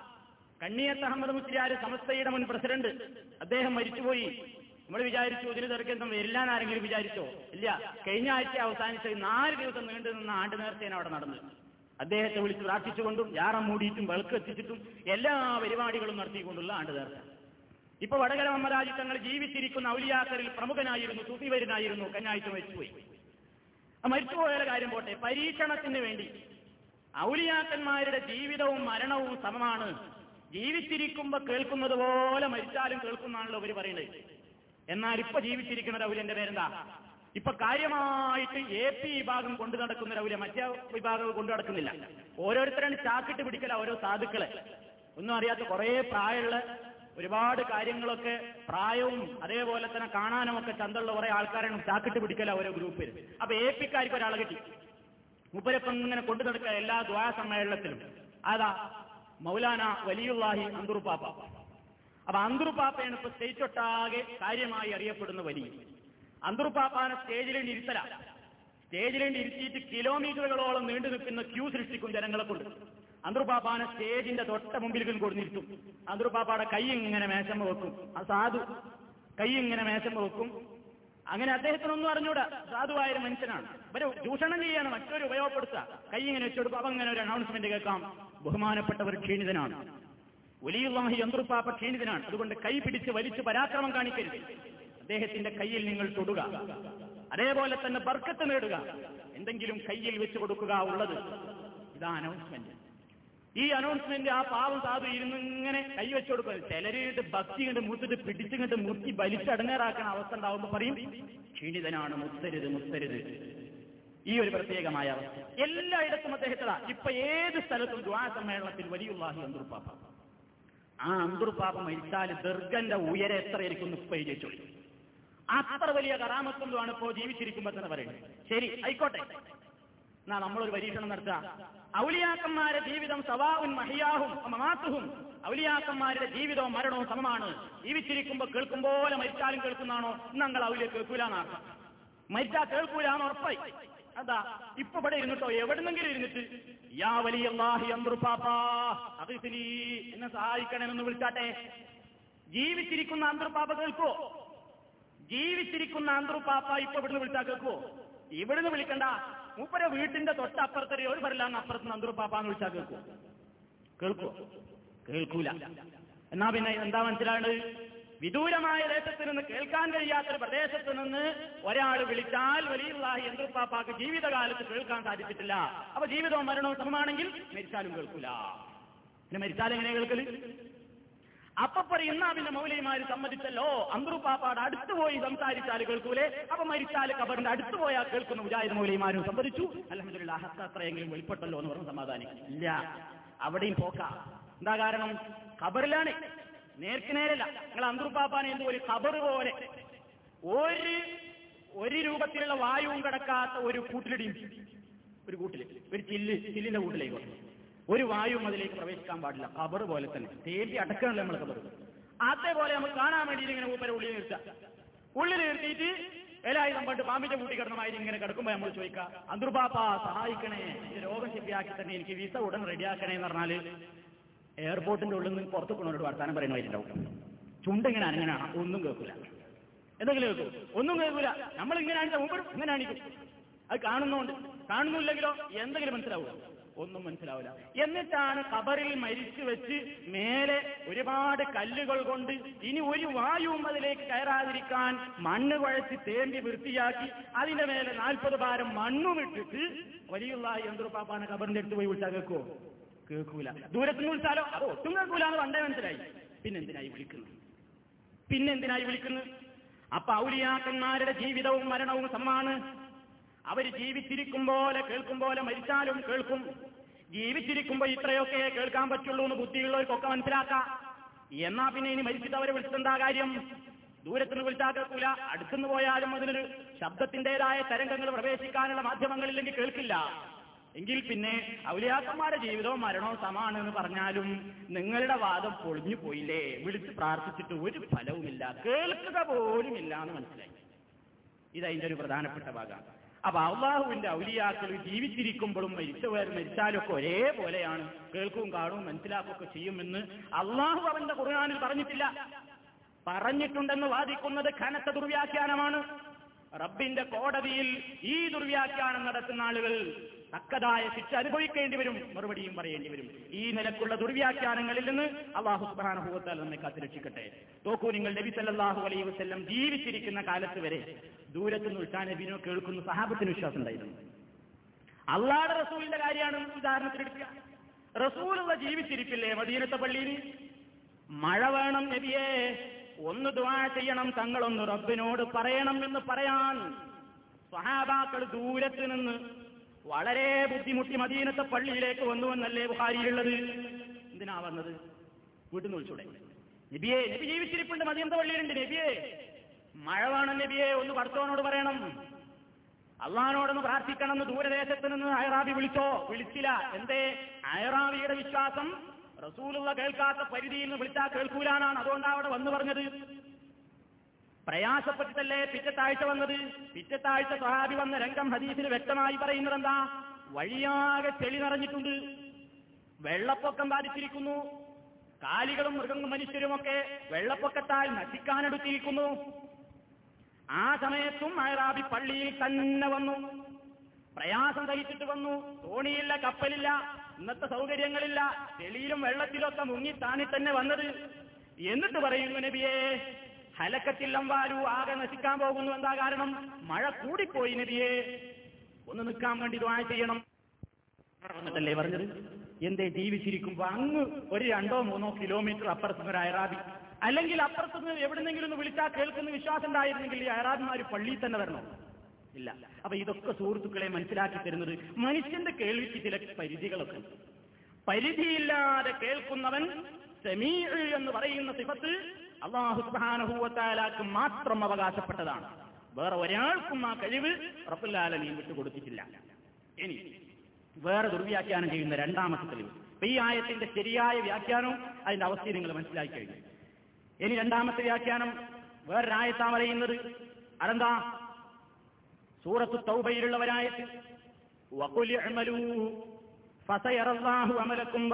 കണ്ണിയത്ത് അഹമ്മദ് മുസ്ലിയാർ സമസ്തയുടെ മുൻ പ്രസിഡന്റ്. അദ്ദേഹം മരിച്ചുപോയി. നമ്മൾ വിചാരിച്ചു ഇതിന് ദർഗന്ധം വരില്ലാന്ന് ആരെങ്കിലും വിചാരിച്ചോ? ഇല്ല. കഴിഞ്ഞ ആഴ്ച അവസാനിച്ച നാല് ദിവസം നീണ്ടു നിന്ന ആണ്ട് നേർച്ചയാണ് അവിടെ നടന്നത്. അദ്ദേഹത്തെ വിളിച്ച് പ്രാർത്ഥിച്ചുകൊണ്ടും യാറം മൂടിയിട്ടും വിളക്ക് എത്തിച്ചിട്ടും എല്ലാ പരിപാടികളും നടത്തിക്കൊണ്ടുള്ള ആണ്ട് നേർച്ച. ഇപ്പൊ വടകര മമ്മരാജി തങ്ങൾ ജീവിച്ചിരിക്കുന്ന ഔലിയാക്കരിൽ പ്രമുഖനായിരുന്നു സൂഫിവരനായിരുന്നു കഞ്ഞാഴ്ച മരിച്ചുപോയി. ആ മരിച്ചുപോയ കാര്യം പോട്ടെ. പരീക്ഷണത്തിന് വേണ്ടി ഔലിയാക്കന്മാരുടെ ജീവിതവും മരണവും സമമാണ്. ജീവിച്ചിരിക്കുമ്പോ കേൾക്കുന്നത് പോലെ മരിച്ചാലും കേൾക്കുന്നാണല്ലോ ഇവർ പറയുന്നത്. എന്നാൽ ഇപ്പൊ ജീവിച്ചിരിക്കുന്ന രൗലിന്റെ പേരെന്താ? ഇപ്പൊ കാര്യമായിട്ട് എ പി വിഭാഗം കൊണ്ടു നടക്കുന്ന രൗല മറ്റേ വിഭാഗം കൊണ്ടു നടക്കുന്നില്ല. ഓരോരുത്തരാണ് ചാക്കിട്ട് പിടിക്കല ഓരോ സാധുക്കളെ. ഒന്നും അറിയാത്ത കുറെ പ്രായമുള്ള ഒരുപാട് കാര്യങ്ങളൊക്കെ പ്രായവും അതേപോലെ തന്നെ കാണാനും ഒക്കെ ചന്തമുള്ള കുറെ ആൾക്കാരാണ് ചാക്കിട്ട് പിടിക്കല ഓരോ ഗ്രൂപ്പിൽ അപ്പൊ എ പിക്കാർക്ക് ഒരാളെ കിട്ടി. മുപ്പരപ്പം ഇങ്ങനെ കൊണ്ടു നടക്കുക എല്ലാ ദ്വാ സമ്മേളനത്തിലും. അതാ മൗലാന വലിയുള്ളാഹി അന്തുറുപ്പാപ്പ അപ്പൊ അന്തുറുപ്പാപ്പയാണ് ഇപ്പൊ സ്റ്റേറ്റ് ഒട്ടാകെ കാര്യമായി അറിയപ്പെടുന്ന വലിയ അന്തുറുപ്പാപ്പാനെ സ്റ്റേജിലേണ്ടി ഇരുത്തല. സ്റ്റേജിലേണ്ടി ഇരുത്തിയിട്ട് കിലോമീറ്ററുകളോളം നീണ്ടു നിൽക്കുന്ന ക്യൂ സൃഷ്ടിക്കും ജനങ്ങളെ കൊണ്ട്. അന്തർപാപ്പാനെ സ്റ്റേജിന്റെ തൊട്ട മുമ്പിൽ കൊടുത്തിരുത്തും അന്തർപാപ്പാടെ കൈ ഇങ്ങനെ മേശം വെക്കും. ആ സാധു കൈ ഇങ്ങനെ മേശം വെക്കും. അങ്ങനെ അദ്ദേഹത്തിനൊന്നും അറിഞ്ഞൂടാ. സാധുവായ ഒരു മനുഷ്യനാണ്. ഇവരെ ചൂഷണം ചെയ്യാണ് മറ്റൊരു ഉപയോഗപ്പെടുത്തുക. കൈ ഇങ്ങനെ വെച്ചെടുക്കും. അപ്പൊ അങ്ങനെ ഒരു അനൗൺസ്മെന്റ് കേൾക്കാം. ബഹുമാനപ്പെട്ടവർ ക്ഷീണിതനാണ്. വലിയുള്ളാഹി അന്തർപ്പാപ്പ ക്ഷീണിതനാണ്. അതുകൊണ്ട് കൈ പിടിച്ച് വലിച്ചു പരാക്രമം കാണിക്കരുത്. അദ്ദേഹത്തിന്റെ കയ്യിൽ നിങ്ങൾ തൊടുക. അതേപോലെ തന്നെ ബർക്കത്ത് നേടുക. എന്തെങ്കിലും കയ്യിൽ വെച്ച് കൊടുക്കുക ഉള്ളത്. ഇതാ അനൗൺസ്മെന്റ് ഈ അനൗൺസ്മെന്റ് ആ പാവം സാധു ഇരുന്ന് ഇങ്ങനെ കൈവച്ചു കൊടുക്കുക ചിലരിട്ട് ഭക്തി കണ്ട് മുത്തിട്ട് പിടിച്ചുകണ്ട് മുത്തി വലിച്ചടങ്ങേറാക്കുന്ന അവസ്ഥ ഉണ്ടാവുമ്പോൾ പറയും ക്ഷീണിതനാണ് മുത്തരുത് മുത്തരുത്. ഈ ഒരു പ്രത്യേകമായ അവസ്ഥ. എല്ലായിടത്തും അദ്ദേഹത്തിലാ ഇപ്പൊ ഏത് സ്ഥലത്തും ദ്വാ സമ്മേളനത്തിൽ വലിയുള്ളാഹി അന്തുർപ്പാപ്പ ആ അന്തുർപ്പാപ്പ മരിച്ചാൽ ദർഗന്റെ ഉയരെ എത്രയായിരിക്കും എഴുതിച്ചു അത്ര വലിയ കറാമത്വമാണ് ഇപ്പോ ജീവിച്ചിരിക്കുമ്പോ തന്നെ പറയുന്നത്. ശരി ആയിക്കോട്ടെ. എന്നാ നമ്മളൊരു പരീക്ഷണം നടത്തുക ഔലിയാക്കന്മാരുടെ ജീവിതം സവാവും മഹിയാഹും മമാത്തുഹും ഔലിയാക്കന്മാരുടെ ജീവിതവും മരണവും സമമാണ്. ജീവിച്ചിരിക്കുമ്പോൾ കേൾക്കും പോലെ മരിച്ചാലും കേൾക്കുന്നാണോ? ഞങ്ങൾ ഔലിയ കേൾക്കൂലെന്നാണ് മരിച്ചാ കേൾക്കൂലാന്ന് ഉറപ്പായി. അതാ ഇപ്പൊ ഇവിടെ ഇരുന്നിട്ടോ? എവിടെന്നെങ്കിലും ഇരുന്നിട്ട് യാ അതിഥിനി എന്നെ സഹായിക്കണമെന്ന് വിളിച്ചാട്ടെ? ജീവിച്ചിരിക്കുന്ന അന്തർപാപ്പ കേൾക്കോ ജീവിച്ചിരിക്കുന്ന അന്തർപാപ്പ ഇപ്പൊ ഇവിടുന്ന് വിളിച്ചാൽ കേൾക്കുവോ? ഇവിടുന്ന് വിളിക്കണ്ട. മൂപ്പര വീട്ടിന്റെ തൊട്ടപ്പുറത്തൊരു ഒരു പറയില്ലാന്ന് അപ്പുറത്ത് നന്ദുറുപ്പാപ്പാന്ന് വിളിച്ചാൽ കേൾക്കൂ? കേൾക്കൂ? കേൾക്കൂല. എന്നാ പിന്നെ എന്താ മനസ്സിലാണ് വിദൂരമായ ദേശത്ത് നിന്ന് കേൾക്കാൻ കഴിയാത്തൊരു പ്രദേശത്ത് നിന്ന് ഒരാൾ വിളിച്ചാൽ വലിയുള്ളാഹി എന്തുപ്പാപ്പാക്ക് ജീവിതകാലത്ത് കേൾക്കാൻ സാധിച്ചിട്ടില്ല. അപ്പൊ ജീവിതവും മരണവും സമമാണെങ്കിൽ മരിച്ചാലും കേൾക്കൂല. പിന്നെ മരിച്ചാൽ എങ്ങനെ കേൾക്കൽ? അപ്പൊ പറയുന്ന പിന്നെ മൗലൈമാര് സമ്മതിച്ചല്ലോ. അന്തറുപ്പാപ്പാട് അടുത്ത് പോയി സംസാരിച്ചാൽ കേൾക്കൂലേ? അപ്പൊ മരിച്ചാൽ കബറിന്റെ അടുത്ത് പോയാൽ കേൾക്കുന്ന മുജാഹിദ് മൗലൈമാരും സമ്മതിച്ചു. അലഹമില്ല ഹസ്ത അത്രയെങ്കിലും വെളിപ്പെട്ടല്ലോ എന്ന് പറഞ്ഞ് സമാധാനിക്കും. ഇല്ല. അവിടെയും പോക്ക. എന്താ കാരണം? കബറിലാണ് നേർക്ക് നേരല്ല. നിങ്ങൾ പാപ്പാനെ എന്ത് ഒരു ഖബർ പോലെ. ഒരു ഒരു രൂപത്തിലുള്ള വായുവും കിടക്കാത്ത ഒരു കൂട്ടിലിടിയും. ഒരു കൂട്ടിൽ. ഒരു ചില്ല്. ചില്ലിന്റെ കൂട്ടിലേക്ക് ഒരു വായുവും അതിലേക്ക് പ്രവേശിക്കാൻ പാടില്ല. കബർ പോലെ തന്നെ. തേമ്പി അടക്കണല്ലോ നമ്മൾ കബർ അതേപോലെ നമ്മൾ കാണാൻ വേണ്ടി ഇങ്ങനെ മൂപ്പരെ ഉള്ളിൽ നിർത്തുക. ഉള്ളിൽ നിർത്തിയിട്ട് വേലായുധം പണ്ട് പാമ്പിന്റെ കൂട്ടി കിടന്നമായിട്ട് ഇങ്ങനെ കിടക്കുമ്പോൾ നമ്മൾ ചോദിക്കുക അന്തർപാപ്പ സഹായിക്കണേ. രോഗം ശരിയാക്കി തന്നെ എനിക്ക് വിസ ഉടൻ റെഡിയാക്കണേ എന്ന് പറഞ്ഞാൽ എയർപോർട്ടിന്റെ ഉള്ളിൽ നിന്ന് പുറത്തു പോകുന്നവരോട് വർത്താനം പറയുന്നവരുണ്ടാവും ചുണ്ടിങ്ങനെ അനങ്ങനാണ് ഒന്നും കേൾക്കൂല. എന്തെങ്കിലും കേൾക്കും. ഒന്നും കേൾക്കൂല. നമ്മൾ ഇങ്ങനെ ആണിച്ച മുമ്പ് ഇങ്ങനെ ആണിക്കും അത് കാണുന്നോണ്ട്. കാണുന്നില്ലെങ്കിലോ എന്തെങ്കിലും മനസ്സിലാവുക. ഒന്നും മനസ്സിലാവില്ല. എന്നിട്ടാണ് കബറിൽ മരിച്ചു വെച്ച് മേലെ ഒരുപാട് കല്ലുകൾ കൊണ്ട് ഇനി ഒരു വായുവും അതിലേക്ക് കയറാതിരിക്കാൻ മണ്ണ് കുഴച്ച് തേമ്പി വൃത്തിയാക്കി അതിന്റെ മേലെ നാൽപ്പത് ഭാരം മണ്ണും ഇട്ടിട്ട് വലിയുള്ള യന്ത്രപ്പാപ്പാനെ കബറിന്റെ അടുത്ത് പോയി വിളിച്ചാൽ കേൾക്കുവോ? കേൾക്കൂല. ദൂരത്തുനിന്ന് വിളിച്ചാലോ? അത് ഒട്ടും കേൾക്കൂല എന്ന് പണ്ടേ മനസ്സിലായി. പിന്നെന്തിനായി വിളിക്കുന്നു? പിന്നെന്തിനായി വിളിക്കുന്നു? അപ്പൊ ഔലിയാക്കന്മാരുടെ ജീവിതവും മരണവും സമമാണ്. അവർ ജീവിച്ചിരിക്കും പോലെ കേൾക്കും പോലെ മരിച്ചാലും കേൾക്കും. ജീവിച്ചിരിക്കുമ്പോ ഇത്രയൊക്കെ കേൾക്കാൻ പറ്റുള്ളൂ എന്ന് ബുദ്ധിയുള്ളവർക്കൊക്കെ മനസ്സിലാക്കാം. എന്നാ പിന്നെ ഇനി മരിച്ചിട്ട് അവരെ വിളിച്ചെന്താ കാര്യം? ദൂരത്തിന് വിളിച്ചാക്കൂല അടുത്തുനിന്ന് പോയാലും അതിനൊരു ശബ്ദത്തിന്റേതായ തരംഗങ്ങൾ പ്രവേശിക്കാനുള്ള മാധ്യമങ്ങളില്ലെങ്കിൽ കേൾക്കില്ല. എങ്കിൽ പിന്നെ ഔലിയാക്കന്മാരുടെ ജീവിതവും മരണവും സമാണ് എന്ന് പറഞ്ഞാലും നിങ്ങളുടെ വാദം പൊളിഞ്ഞു പോയില്ലേ? വിളിച്ച് പ്രാർത്ഥിച്ചിട്ട് ഒരു ഫലവുമില്ല. കേൾക്കുക പോലും ഇല്ല എന്ന് മനസ്സിലായി. ഇതതിന്റെ ഒരു പ്രധാനപ്പെട്ട ഭാഗമാണ് അപ്പൊ അള്ളാഹുവിന്റെ ഔലിയാക്കൾ ജീവിച്ചിരിക്കുമ്പോഴും മരിച്ചവർ മരിച്ചാലൊക്കെ ഒരേപോലെയാണ്. കേൾക്കും കാണും മനസ്സിലാക്കുകയൊക്കെ ചെയ്യുമെന്ന് അള്ളാഹു അവന്റെ ഖുർആാനിൽ പറഞ്ഞിട്ടില്ല. പറഞ്ഞിട്ടുണ്ടെന്ന് വാദിക്കുന്നത് കനത്ത ദുർവ്യാഖ്യാനമാണ്. റബ്ബിന്റെ കോടതിയിൽ ഈ ദുർവ്യാഖ്യാനം നടത്തുന്ന ആളുകൾ തക്കതായ ശിക്ഷ അനുഭവിക്കേണ്ടി വരും. മറുപടിയും പറയേണ്ടി വരും. ഈ നിലക്കുള്ള ദുർവ്യാഖ്യാനങ്ങളിൽ നിന്ന് അള്ളാഹു സുബാനുഭവത്താൽ നമ്മെ കാത്തുരക്ഷിക്കട്ടെ നോക്കൂ നിങ്ങൾ നബി സല്ലാഹു അലൈ വസ്ല്ലം ജീവിച്ചിരിക്കുന്ന കാലത്ത് വരെ ദൂരത്ത് നിൽക്കാൻ നബിനോ കേൾക്കുന്ന സഹാബത്തിന് വിശ്വാസം ഉണ്ടായിരുന്നു. അള്ളാഹുടെ റസൂലിന്റെ കാര്യമാണ് ഉദാഹരണത്തിനെടുക്കുക റസൂലുള്ള ജീവിച്ചിരിപ്പില്ലേ മദീനത്തെ പള്ളിയിൽ? മഴ വേണം നബിയെ ഒന്ന് ദ്വാ ചെയ്യണം തങ്ങളൊന്ന് റബ്ബിനോട് പറയണം എന്ന് പറയാൻ സഹാബാക്കൾ ദൂരത്ത് നിന്ന് വളരെ ബുദ്ധിമുട്ടി മദീനത്തെ പള്ളിയിലേക്ക് വന്നു എന്നല്ലേ ബുഹാരിയിലുള്ളത് എന്തിനാ വന്നത്? വീട്ടിൽ നിന്ന് വിളിച്ചൂടെ. നബിയെ നബി ജീവിച്ചിരിപ്പുണ്ട് മദീനത്തെ പള്ളിയിലുണ്ട്. നബിയെ മഴ വേണം നബിയെ ഒന്ന് ഭർത്താവിനോട് പറയണം. അള്ളഹാനോടൊന്ന് പ്രാർത്ഥിക്കണം എന്ന് ദൂരദേശത്ത് നിന്ന് അയറാബി വിളിച്ചോ? വിളിച്ചില്ല. എന്തേ? അയറാബിയുടെ വിശ്വാസം റസൂലുള്ള കേൾക്കാത്ത പരിധിയിൽ നിന്ന് വിളിച്ചാൽ കേൾക്കൂലാനാണ് അതുകൊണ്ടാണ് അവിടെ വന്നു പറഞ്ഞത്. പ്രയാസപ്പെട്ടിട്ടല്ലേ പിറ്റത്താഴ്ച വന്നത്? പിറ്റത്താഴ്ച സ്വഹാബി വന്ന രംഗം ഹദീസിൽ വ്യക്തമായി പറയുന്നത് എന്താ വഴിയാകെ ചെളി നിറഞ്ഞിട്ടുണ്ട്. വെള്ളപ്പൊക്കം ബാധിച്ചിരിക്കുന്നു. കാലികളും മൃഗങ്ങളും മനുഷ്യരുമൊക്കെ വെള്ളപ്പൊക്കത്താൽ നശിക്കാനെടുത്തിരിക്കുന്നു. ആ സമയത്തും അയറാബി പള്ളിയിൽ തന്നെ വന്നു. പ്രയാസം സഹിച്ചിട്ട് വന്നു. തോണിയില്ല കപ്പലില്ല ഇന്നത്തെ സൗകര്യങ്ങളില്ല. ചെളിയിലും വെള്ളത്തിലൊക്കെ മുങ്ങി താണി തന്നെ വന്നത്. എന്നിട്ട് പറയുന്നു നബിയെ ഹലക്കത്തില്ലം വാരു ആകെ നശിക്കാൻ പോകുന്നു. എന്താ കാരണം? മഴ കൂടിപ്പോയി നദിയെ ഒന്ന് നിൽക്കാൻ വേണ്ടി ദ്വാ ചെയ്യണം. എന്നിട്ടല്ലേ പറഞ്ഞത്? എന്തേ ജീവിച്ചിരിക്കുമ്പോ അങ്ങ് ഒരു രണ്ടോ മൂന്നോ കിലോമീറ്റർ അപ്പുറത്തുനിന്ന് ഒരു അയറാബി. അല്ലെങ്കിൽ അപ്പുറത്തുനിന്ന് എവിടെന്നെങ്കിലും ഒന്ന് വിളിച്ചാൽ കേൾക്കുന്ന വിശ്വാസം ഉണ്ടായിരുന്നെങ്കിൽ ഈ അയറാബിമാര് പള്ളിയിൽ തന്നെ വരണോ? ഇല്ല. അപ്പൊ ഇതൊക്കെ സുഹൃത്തുക്കളെ മനസ്സിലാക്കി തരുന്നത് മനുഷ്യന്റെ കേൾവിക്ക് ചില പരിധികളൊക്കെ പരിധിയില്ലാതെ കേൾക്കുന്നവൻ സെമീ എന്ന് പറയുന്ന സിഫത്ത് അള്ളാഹുസ്ബാനഹൂവത്താലാക്ക് മാത്രം അവകാശപ്പെട്ടതാണ്. വേറെ ഒരാൾക്കും ആ കഴിവ് റപ്പുല്ലാലമീൻ വിട്ടുകൊടുത്തിട്ടില്ല ഇനി വേറെ ദുർവ്യാഖ്യാനം ചെയ്യുന്ന രണ്ടാമത്തെ കഴിവ് ഈ ആയത്തിന്റെ ശരിയായ വ്യാഖ്യാനവും അതിന്റെ അവസ്ഥയും നിങ്ങൾ മനസ്സിലാക്കി കഴിഞ്ഞു. ഇനി രണ്ടാമത്തെ വ്യാഖ്യാനം വേറൊരായത്താ പറയുന്നത്. അതെന്താ? സൂറത്ത് തൗബയിലുള്ളവരായത് ഫസയറല്ലാഹു അമലക്കും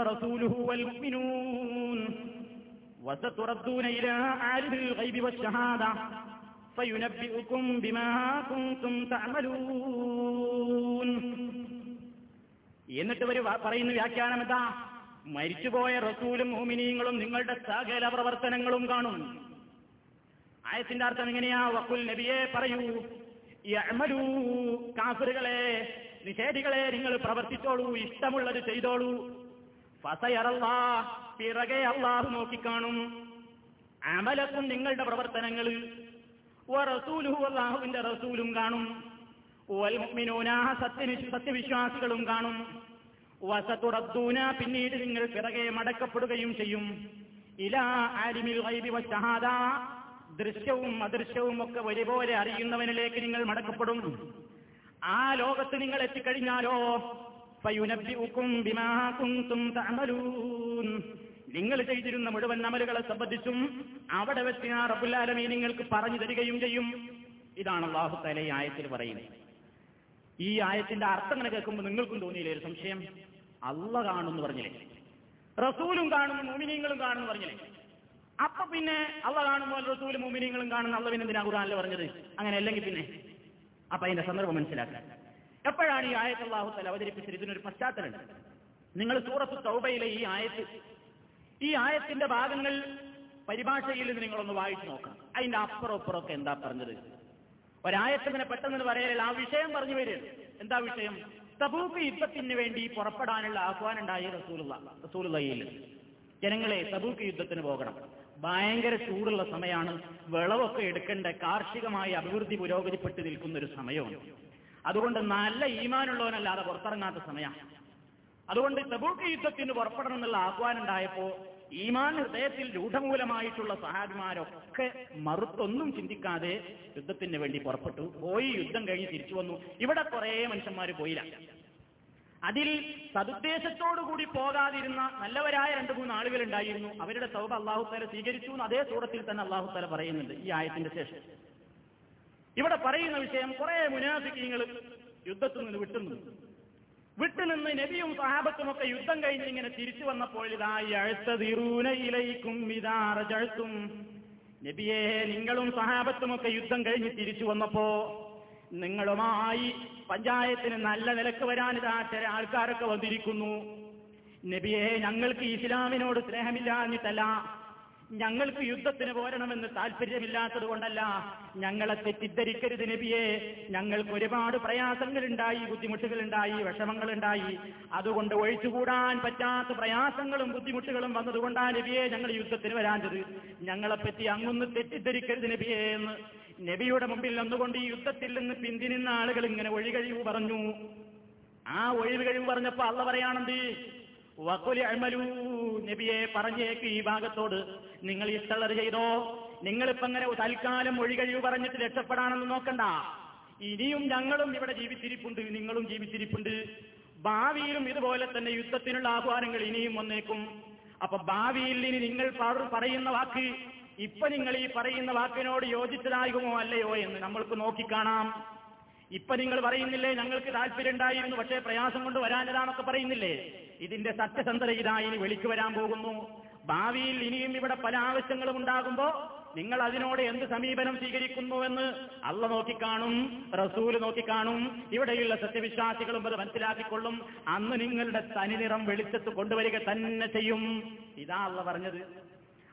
وستردون إلى عالم الغيب والشهادة فينبئكم بما كنتم تعملون എന്നിട്ട് ഒരു പറയുന്ന വ്യാഖ്യാനം എന്താ മരിച്ചുപോയ റസൂലും മോമിനീങ്ങളും നിങ്ങളുടെ സകല പ്രവർത്തനങ്ങളും കാണും ആയത്തിന്റെ അർത്ഥം എങ്ങനെയാ വക്കുൽ നബിയെ പറയൂ യഅ്മലൂ കാഫിറുകളെ നിഷേധികളെ നിങ്ങൾ പ്രവർത്തിച്ചോളൂ ഇഷ്ടമുള്ളത് ചെയ്തോളൂ ഫസയറല്ലാ പിറകെ അള്ളാഹു നോക്കിക്കാണും. അമലക്കും നിങ്ങളുടെ പ്രവർത്തനങ്ങൾ. അള്ളാഹുവിന്റെ റസൂലും കാണും. സത്യവിശ്വാസികളും കാണും. വസത്തുറത്തൂന പിന്നീട് നിങ്ങൾ പിറകെ മടക്കപ്പെടുകയും ചെയ്യും. ഇലാ ആരിമിൽ വശഹാദ ദൃശ്യവും അദൃശ്യവും ഒക്കെ ഒരുപോലെ അറിയുന്നവനിലേക്ക് നിങ്ങൾ മടക്കപ്പെടും. ആ ലോകത്ത് നിങ്ങൾ എത്തിക്കഴിഞ്ഞാലോ? ഫയുനബ്ബിഉക്കും ബിമാ കുന്തും നിങ്ങൾ ചെയ്തിരുന്ന മുഴുവൻ അമലുകളെ സംബന്ധിച്ചും അവിടെ വെച്ച് ആ റബുല്ലാലമീ നിങ്ങൾക്ക് പറഞ്ഞു തരികയും ചെയ്യും. ഇതാണ് അള്ളാഹു തല ഈ ആയത്തിൽ പറയുന്നത്. ഈ ആയത്തിന്റെ അർത്ഥം ഇങ്ങനെ കേൾക്കുമ്പോൾ നിങ്ങൾക്കും തോന്നിയില്ലേ ഒരു സംശയം? അല്ല കാണുമെന്ന് പറഞ്ഞില്ലേ? റസൂലും കാണുന്നു മോമിനിയങ്ങളും കാണുന്നു പറഞ്ഞില്ലേ? അപ്പൊ പിന്നെ അള്ള കാണുമ്പോൾ റസൂലും മോമിനിയങ്ങളും കാണുന്ന അള്ള പിന്നെ എന്തിനാ ഖുർആനിൽ പറഞ്ഞത്? അങ്ങനെ അല്ലെങ്കിൽ പിന്നെ? അപ്പൊ അതിന്റെ സന്ദർഭം മനസ്സിലാക്കാൻ എപ്പോഴാണ് ഈ ആയത്ത് അള്ളാഹു തല അവതരിപ്പിച്ചത്? ഇതിനൊരു പശ്ചാത്തലമുണ്ട്. നിങ്ങൾ സൂറത്ത് തൗബയിലെ ഈ ആയത്ത് ഈ ആയത്തിന്റെ ഭാഗങ്ങൾ പരിഭാഷയിൽ നിന്ന് നിങ്ങളൊന്ന് വായിച്ചു നോക്കാം. അതിന്റെ അപ്പുറം ഇപ്പുറമൊക്കെ എന്താ പറഞ്ഞത്? ഒരായത്തിനെ പെട്ടെന്ന് പറയലില്ല ആ വിഷയം പറഞ്ഞു വരും എന്താ വിഷയം? തബൂക്ക് യുദ്ധത്തിന് വേണ്ടി പുറപ്പെടാനുള്ള ആഹ്വാനം ഉണ്ടായി റസൂലുള്ള റസൂലുള്ളയിൽ. ജനങ്ങളെ തബൂക്ക് യുദ്ധത്തിന് പോകണം. ഭയങ്കര ചൂടുള്ള സമയമാണ്. വിളവൊക്കെ എടുക്കേണ്ട കാർഷികമായി അഭിവൃദ്ധി പുരോഗതിപ്പെട്ട് നിൽക്കുന്ന ഒരു സമയമാണ്. അതുകൊണ്ട് നല്ല ഈമാനുള്ളവനല്ലാതെ പുറത്തിറങ്ങാത്ത സമയമാണ്. അതുകൊണ്ട് തബൂക്ക് യുദ്ധത്തിന് പുറപ്പെടണം എന്നുള്ള ആഹ്വാനം ഉണ്ടായപ്പോ ഈമാൻ ഹൃദയത്തിൽ രൂഢമൂലമായിട്ടുള്ള സഹാബിമാരൊക്കെ മറുത്തൊന്നും ചിന്തിക്കാതെ യുദ്ധത്തിന് വേണ്ടി പുറപ്പെട്ടു. പോയി യുദ്ധം കഴിഞ്ഞ് തിരിച്ചു വന്നു. ഇവിടെ കുറേ മനുഷ്യന്മാർ പോയില്ല. അതിൽ സതുദ്ദേശത്തോടുകൂടി പോകാതിരുന്ന നല്ലവരായ രണ്ടു മൂന്ന് ആളുകൾ ഉണ്ടായിരുന്നു. അവരുടെ സൗബ അള്ളാഹുത്താല സ്വീകരിച്ചു എന്ന് അതേ സൂറത്തിൽ തന്നെ അള്ളാഹുത്താല പറയുന്നുണ്ട് ഈ ആയത്തിന്റെ ശേഷം. ഇവിടെ പറയുന്ന വിഷയം കുറെ മുനാഫിക്കീങ്ങൾ യുദ്ധത്തിൽ നിന്ന് വിട്ടുന്നു വിട്ടുനിന്ന് നബിയും സഹാബത്തും ഒക്കെ യുദ്ധം കഴിഞ്ഞ് ഇങ്ങനെ തിരിച്ചു വന്നപ്പോൾ ഇതായി അഴുത്തതിറൂനയിലേക്കും ഇതാറജഴുത്തും നബിയെ നിങ്ങളും സഹാബത്തും ഒക്കെ യുദ്ധം കഴിഞ്ഞ് തിരിച്ചു വന്നപ്പോ നിങ്ങളുമായി പഞ്ചായത്തിന് നല്ല നിലയ്ക്ക് വരാൻ ഇതാ ചില ആൾക്കാരൊക്കെ വന്നിരിക്കുന്നു. നബിയെ ഞങ്ങൾക്ക് ഇസ്ലാമിനോട് സ്നേഹമില്ലാഞ്ഞിട്ടല്ല. ഞങ്ങൾക്ക് യുദ്ധത്തിന് പോരണമെന്ന് താല്പര്യമില്ലാത്തത് കൊണ്ടല്ല. ഞങ്ങളെ തെറ്റിദ്ധരിക്കരുത് നബിയെ. ഞങ്ങൾക്ക് ഒരുപാട് പ്രയാസങ്ങളുണ്ടായി ബുദ്ധിമുട്ടുകളുണ്ടായി വിഷമങ്ങളുണ്ടായി. അതുകൊണ്ട് ഒഴിച്ചുകൂടാൻ പറ്റാത്ത പ്രയാസങ്ങളും ബുദ്ധിമുട്ടുകളും വന്നതുകൊണ്ടാണ് നബിയെ ഞങ്ങൾ യുദ്ധത്തിന് വരാഞ്ഞത്. ഞങ്ങളെപ്പറ്റി അങ്ങൊന്ന് തെറ്റിദ്ധരിക്കരുത് നബിയെ എന്ന്. നബിയുടെ മുമ്പിൽ നിന്നുകൊണ്ട് ഈ യുദ്ധത്തിൽ നിന്ന് പിന്തിരിന്ന ആളുകൾ ഇങ്ങനെ ഒഴികഴിവ് പറഞ്ഞു. ആ ഒഴിവ് കഴിവ് പറഞ്ഞപ്പോ അള്ള പറയാണെന്ത് നബിയെ പറഞ്ഞേക്ക് ഈ ഭാഗത്തോട്. നിങ്ങൾ ഇഷ്ടളർ ചെയ്തോ? നിങ്ങളിപ്പോ അങ്ങനെ തൽക്കാലം ഒഴികഴിവ് പറഞ്ഞിട്ട് രക്ഷപ്പെടാണെന്ന് നോക്കണ്ട. ഇനിയും ഞങ്ങളും ഇവിടെ ജീവിച്ചിരിപ്പുണ്ട് നിങ്ങളും ജീവിച്ചിരിപ്പുണ്ട്. ഭാവിയിലും ഇതുപോലെ തന്നെ യുദ്ധത്തിനുള്ള ആഹ്വാനങ്ങൾ ഇനിയും വന്നേക്കും. അപ്പൊ ഭാവിയിൽ ഇനി നിങ്ങൾ പറയുന്ന വാക്ക് ഇപ്പൊ നിങ്ങൾ ഈ പറയുന്ന വാക്കിനോട് യോജിച്ചതാകുമോ അല്ലയോ എന്ന് നമ്മൾക്ക് നോക്കിക്കാണാം. ഇപ്പൊ നിങ്ങൾ പറയുന്നില്ലേ ഞങ്ങൾക്ക് താല്പര്യം ഉണ്ടായിരുന്നു പക്ഷേ പ്രയാസം കൊണ്ട് വരാനതാണൊക്കെ പറയുന്നില്ലേ? ഇതിന്റെ സത്യസന്ധത ഇതാ ഇനി വിളിച്ചു വരാൻ പോകുന്നു. ഭാവിയിൽ ഇനിയും ഇവിടെ പല ആവശ്യങ്ങളും ഉണ്ടാകുമ്പോ നിങ്ങൾ അതിനോട് എന്ത് സമീപനം സ്വീകരിക്കുന്നുവെന്ന് അള്ള നോക്കിക്കാണും റസൂൽ നോക്കിക്കാണും ഇവിടെയുള്ള സത്യവിശ്വാസികളും അത് മനസ്സിലാക്കിക്കൊള്ളും. അന്ന് നിങ്ങളുടെ തനിനിറം വെളിച്ചത്ത് കൊണ്ടുവരിക തന്നെ ചെയ്യും. ഇതാ അള്ള പറഞ്ഞത്.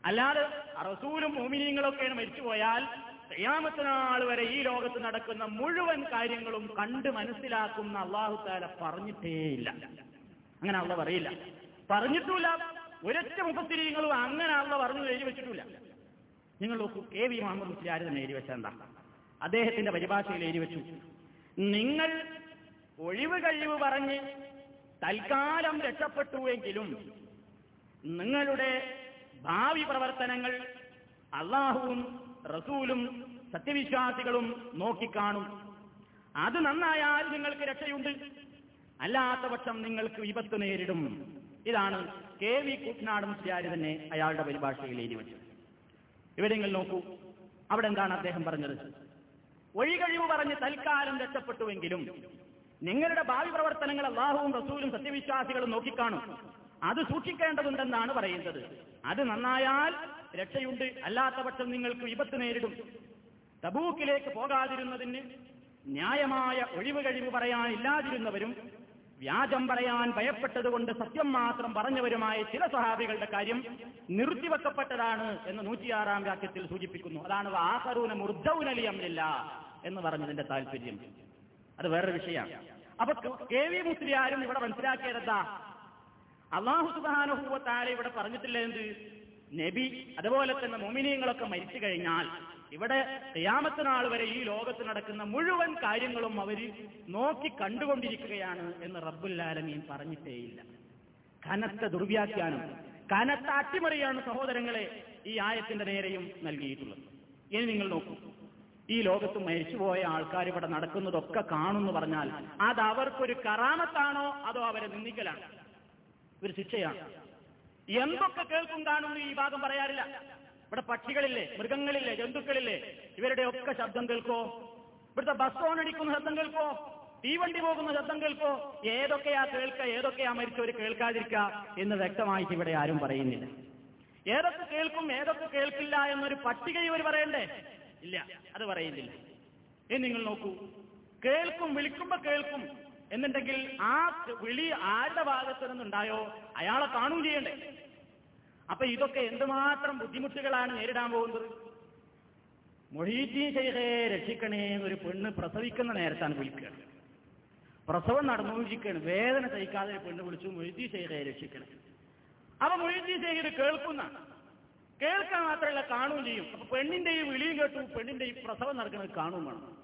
അല്ലാതെ റസൂലും മോമിനിയങ്ങളൊക്കെയാണ് മരിച്ചുപോയാൽ ശ്രീയാമത്തിനാൾ വരെ ഈ ലോകത്ത് നടക്കുന്ന മുഴുവൻ കാര്യങ്ങളും കണ്ട് മനസ്സിലാക്കുന്ന അള്ളാഹുത്താല പറഞ്ഞിട്ടേയില്ല. അങ്ങനെ അള്ള പറയില്ല. പറഞ്ഞിട്ടില്ല ഒരൊറ്റ മുപ്പത്തിരിയങ്ങളും അങ്ങനെ അള്ള പറഞ്ഞു എഴുതി വെച്ചിട്ടില്ല നിങ്ങൾ നോക്കൂ കെ വി മുഹമ്മദ് മുസ്ലിയാർ തന്നെ എഴുതി എന്താ? അദ്ദേഹത്തിന്റെ പരിഭാഷയിൽ എഴുതി വെച്ചു. നിങ്ങൾ ഒഴിവ് കഴിവ് പറഞ്ഞ് തൽക്കാലം രക്ഷപ്പെട്ടുവെങ്കിലും നിങ്ങളുടെ ഭാവി പ്രവർത്തനങ്ങൾ അള്ളാഹുവും റസൂലും സത്യവിശ്വാസികളും നോക്കിക്കാണും. അത് നന്നായാൽ നിങ്ങൾക്ക് രക്ഷയുണ്ട്. അല്ലാത്ത പക്ഷം നിങ്ങൾക്ക് വിപത്ത് നേരിടും. ഇതാണ് കെ വി കുട്ടനാട് മുസ്ലിയാര് തന്നെ അയാളുടെ പരിഭാഷയിൽ എഴുതി വെച്ചത്. നിങ്ങൾ നോക്കൂ അവിടെ എന്താണ് അദ്ദേഹം പറഞ്ഞത്? ഒഴികഴിവ് പറഞ്ഞ് തൽക്കാലം രക്ഷപ്പെട്ടുവെങ്കിലും നിങ്ങളുടെ ഭാവി പ്രവർത്തനങ്ങൾ അള്ളാഹുവും റസൂലും സത്യവിശ്വാസികളും നോക്കിക്കാണും. അത് സൂക്ഷിക്കേണ്ടതുണ്ടെന്നാണ് പറയുന്നത്. അത് നന്നായാൽ രക്ഷയുണ്ട് അല്ലാത്ത പക്ഷം നിങ്ങൾക്ക് വിപത്ത് നേരിടും. തബൂക്കിലേക്ക് പോകാതിരുന്നതിന് ന്യായമായ ഒഴിവ് കഴിവ് പറയാനില്ലാതിരുന്നവരും വ്യാജം പറയാൻ ഭയപ്പെട്ടതുകൊണ്ട് സത്യം മാത്രം പറഞ്ഞവരുമായ ചില സഹാബികളുടെ കാര്യം നിർത്തിവെക്കപ്പെട്ടതാണ് എന്ന് നൂറ്റിയാറാം വാക്യത്തിൽ സൂചിപ്പിക്കുന്നു. അതാണ് ആഹറൂന മുർദ്ധൗനലിയമില്ല എന്ന് പറഞ്ഞതിന്റെ താല്പര്യം അത് വേറൊരു വിഷയമാണ്. അപ്പൊ കെ വി മുസ്ലിയാരും ഇവിടെ മനസ്സിലാക്കിയതെന്താ അള്ളാഹു സുബാനുഭൂവത്താരെ ഇവിടെ പറഞ്ഞിട്ടില്ല എന്ത്? നബി അതുപോലെ തന്നെ മൊമിനിയങ്ങളൊക്കെ മരിച്ചു കഴിഞ്ഞാൽ ഇവിടെ ഖിയാമത്ത് നാൾ വരെ ഈ ലോകത്ത് നടക്കുന്ന മുഴുവൻ കാര്യങ്ങളും അവർ നോക്കി കണ്ടുകൊണ്ടിരിക്കുകയാണ് എന്ന് റബ്ബുല്ലാലമീൻ പറഞ്ഞിട്ടേയില്ല. കനത്ത ദുർവ്യാഖ്യാനം കനത്ത അട്ടിമറിയാണ് സഹോദരങ്ങളെ ഈ ആയത്തിന്റെ നേരെയും നൽകിയിട്ടുള്ളത്. ഇനി നിങ്ങൾ നോക്കൂ. ഈ ലോകത്ത് മരിച്ചുപോയ ആൾക്കാർ ഇവിടെ നടക്കുന്നതൊക്കെ കാണുന്നു പറഞ്ഞാൽ അത് അവർക്കൊരു കറാമത്താണോ അതോ അവരെ നിന്ദിക്കലാണ്? ഒരു ശിക്ഷയാണ്? എന്തൊക്കെ കേൾക്കും കാണുന്നു ഈ ഭാഗം പറയാറില്ല. ഇവിടെ പക്ഷികളില്ലേ മൃഗങ്ങളില്ലേ ജന്തുക്കളില്ലേ ഇവരുടെ ഒക്കെ ശബ്ദം കേൾക്കോ? ഇവിടുത്തെ ബസ് ഓണടിക്കുന്ന ശബ്ദം കേൾക്കോ? തീവണ്ടി പോകുന്ന ശബ്ദം കേൾക്കോ? ഏതൊക്കെയാ കേൾക്ക ഏതൊക്കെയാ മരിച്ചവർ കേൾക്കാതിരിക്കുക എന്ന് വ്യക്തമായിട്ട് ഇവിടെ ആരും പറയുന്നില്ല. ഏതൊക്കെ കേൾക്കും ഏതൊക്കെ കേൾക്കില്ല എന്നൊരു പട്ടിക ഇവർ പറയണ്ടേ? ഇല്ല അത് പറയുന്നില്ല. ഇനി നിങ്ങൾ നോക്കൂ. കേൾക്കും വിളിക്കുമ്പോ കേൾക്കും. എന്നുണ്ടെങ്കിൽ ആ വിളി ആരുടെ ഭാഗത്തു നിന്നുണ്ടായോ? അയാളെ കാണുകയും ചെയ്യണ്ടേ? അപ്പൊ ഇതൊക്കെ എന്തുമാത്രം ബുദ്ധിമുട്ടുകളാണ് നേരിടാൻ പോകുന്നത്? മൊഹീദ്ദീൻ ശൈഖേ രക്ഷിക്കണേ എന്നൊരു പെണ്ണ് പ്രസവിക്കുന്ന നേരത്താണ് വിളിക്കുക. പ്രസവം നടന്നു നടന്നുകൊണ്ടിരിക്കുകയാണ്. വേദന സഹിക്കാതെ പെണ്ണ് വിളിച്ചു മൊഹീദ്ദീൻ ശൈഖേ രക്ഷിക്കണേ. അപ്പൊ മൊഹീദ്ദീൻ ചെയ്ത് കേൾക്കുന്ന. കേൾക്കാൻ മാത്രമല്ല കാണുകയും ചെയ്യും. അപ്പൊ പെണ്ണിന്റെ ഈ വിളിയും കേട്ടു പെണ്ണിന്റെ ഈ പ്രസവം നടക്കുന്നത് കാണുകയും വേണം.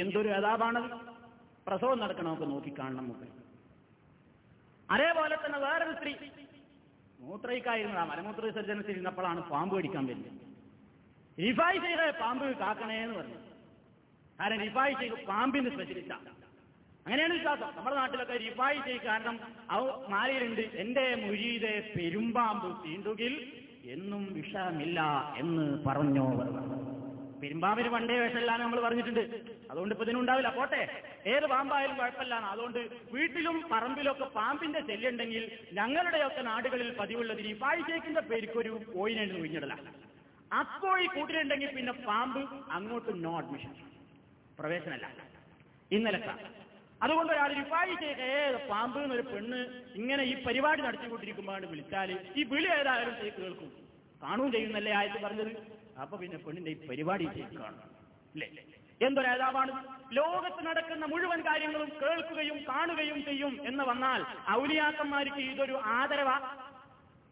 എന്തൊരു അതാപാണത് പ്രസവം നടക്കണമൊക്കെ നോക്കിക്കാണണം നമുക്ക്. അതേപോലെ തന്നെ വേറൊരു സ്ത്രീ മൂത്രയിക്കായിരുന്നതാ മലമൂത്ര വിസർജനത്തിൽ ഇരുന്നപ്പോഴാണ് പാമ്പ് കടിക്കാൻ വരുന്നത്. റിഫായ് ചെയ്ത പാമ്പ് കാക്കണേ എന്ന് പറഞ്ഞു. കാരണം റിഫായ് ചെയ്ത് പാമ്പിന് സ്പെഷ്യലിസ്റ്റാണ് അങ്ങനെയാണ് വിശ്വാസം. നമ്മുടെ നാട്ടിലൊക്കെ റിഫായ് ചെയ്ത് കാരണം അവ മാലയിലുണ്ട് എന്റെ മുരീതെ പെരുമ്പാമ്പ് തീണ്ടുകിൽ എന്നും വിഷമില്ല എന്ന് പറഞ്ഞോ പെരുമ്പാമ്പിന് പണ്ടേ വേഷമില്ലാന്ന് നമ്മൾ പറഞ്ഞിട്ടുണ്ട്. അതുകൊണ്ട് ഇപ്പൊ ഇതിനുണ്ടാവില്ല. പോട്ടെ. ഏത് പാമ്പായാലും കുഴപ്പമില്ല അതുകൊണ്ട് വീട്ടിലും പറമ്പിലൊക്കെ പാമ്പിന്റെ ശല്യമുണ്ടെങ്കിൽ ഞങ്ങളുടെയൊക്കെ നാടുകളിൽ പതിവുള്ളത് ഈ പാഴ്ചേക്കിന്റെ പേരിക്കൊരു കോയിനുണ്ട് കുഞ്ഞിടല അക്കോഴി കൂട്ടിലുണ്ടെങ്കിൽ പിന്നെ പാമ്പ് അങ്ങോട്ട് നോ അഡ്മിഷൻ പ്രവേശനമല്ല. ഇന്നലെ അതുകൊണ്ട് ഒരാൾ ചെയ്ത് ഏത് പാമ്പ് എന്നൊരു പെണ്ണ് ഇങ്ങനെ ഈ പരിപാടി നടത്തിക്കൊണ്ടിരിക്കുമ്പോഴാണ് വിളിച്ചാൽ ഈ വിളി ഏതായാലും കേൾക്കും കാണുകയും ചെയ്യുന്നല്ലേ ആയിട്ട് പറഞ്ഞത്? അപ്പൊ പിന്നെ പെണ്ണിന്റെ ഈ പരിപാടി കാണും എന്തൊരു ഏതാവാണ് ലോകത്ത് നടക്കുന്ന മുഴുവൻ കാര്യങ്ങളും കേൾക്കുകയും കാണുകയും ചെയ്യും എന്ന് വന്നാൽ ഔലിയാക്കന്മാർക്ക് ഇതൊരു ആദരവാ.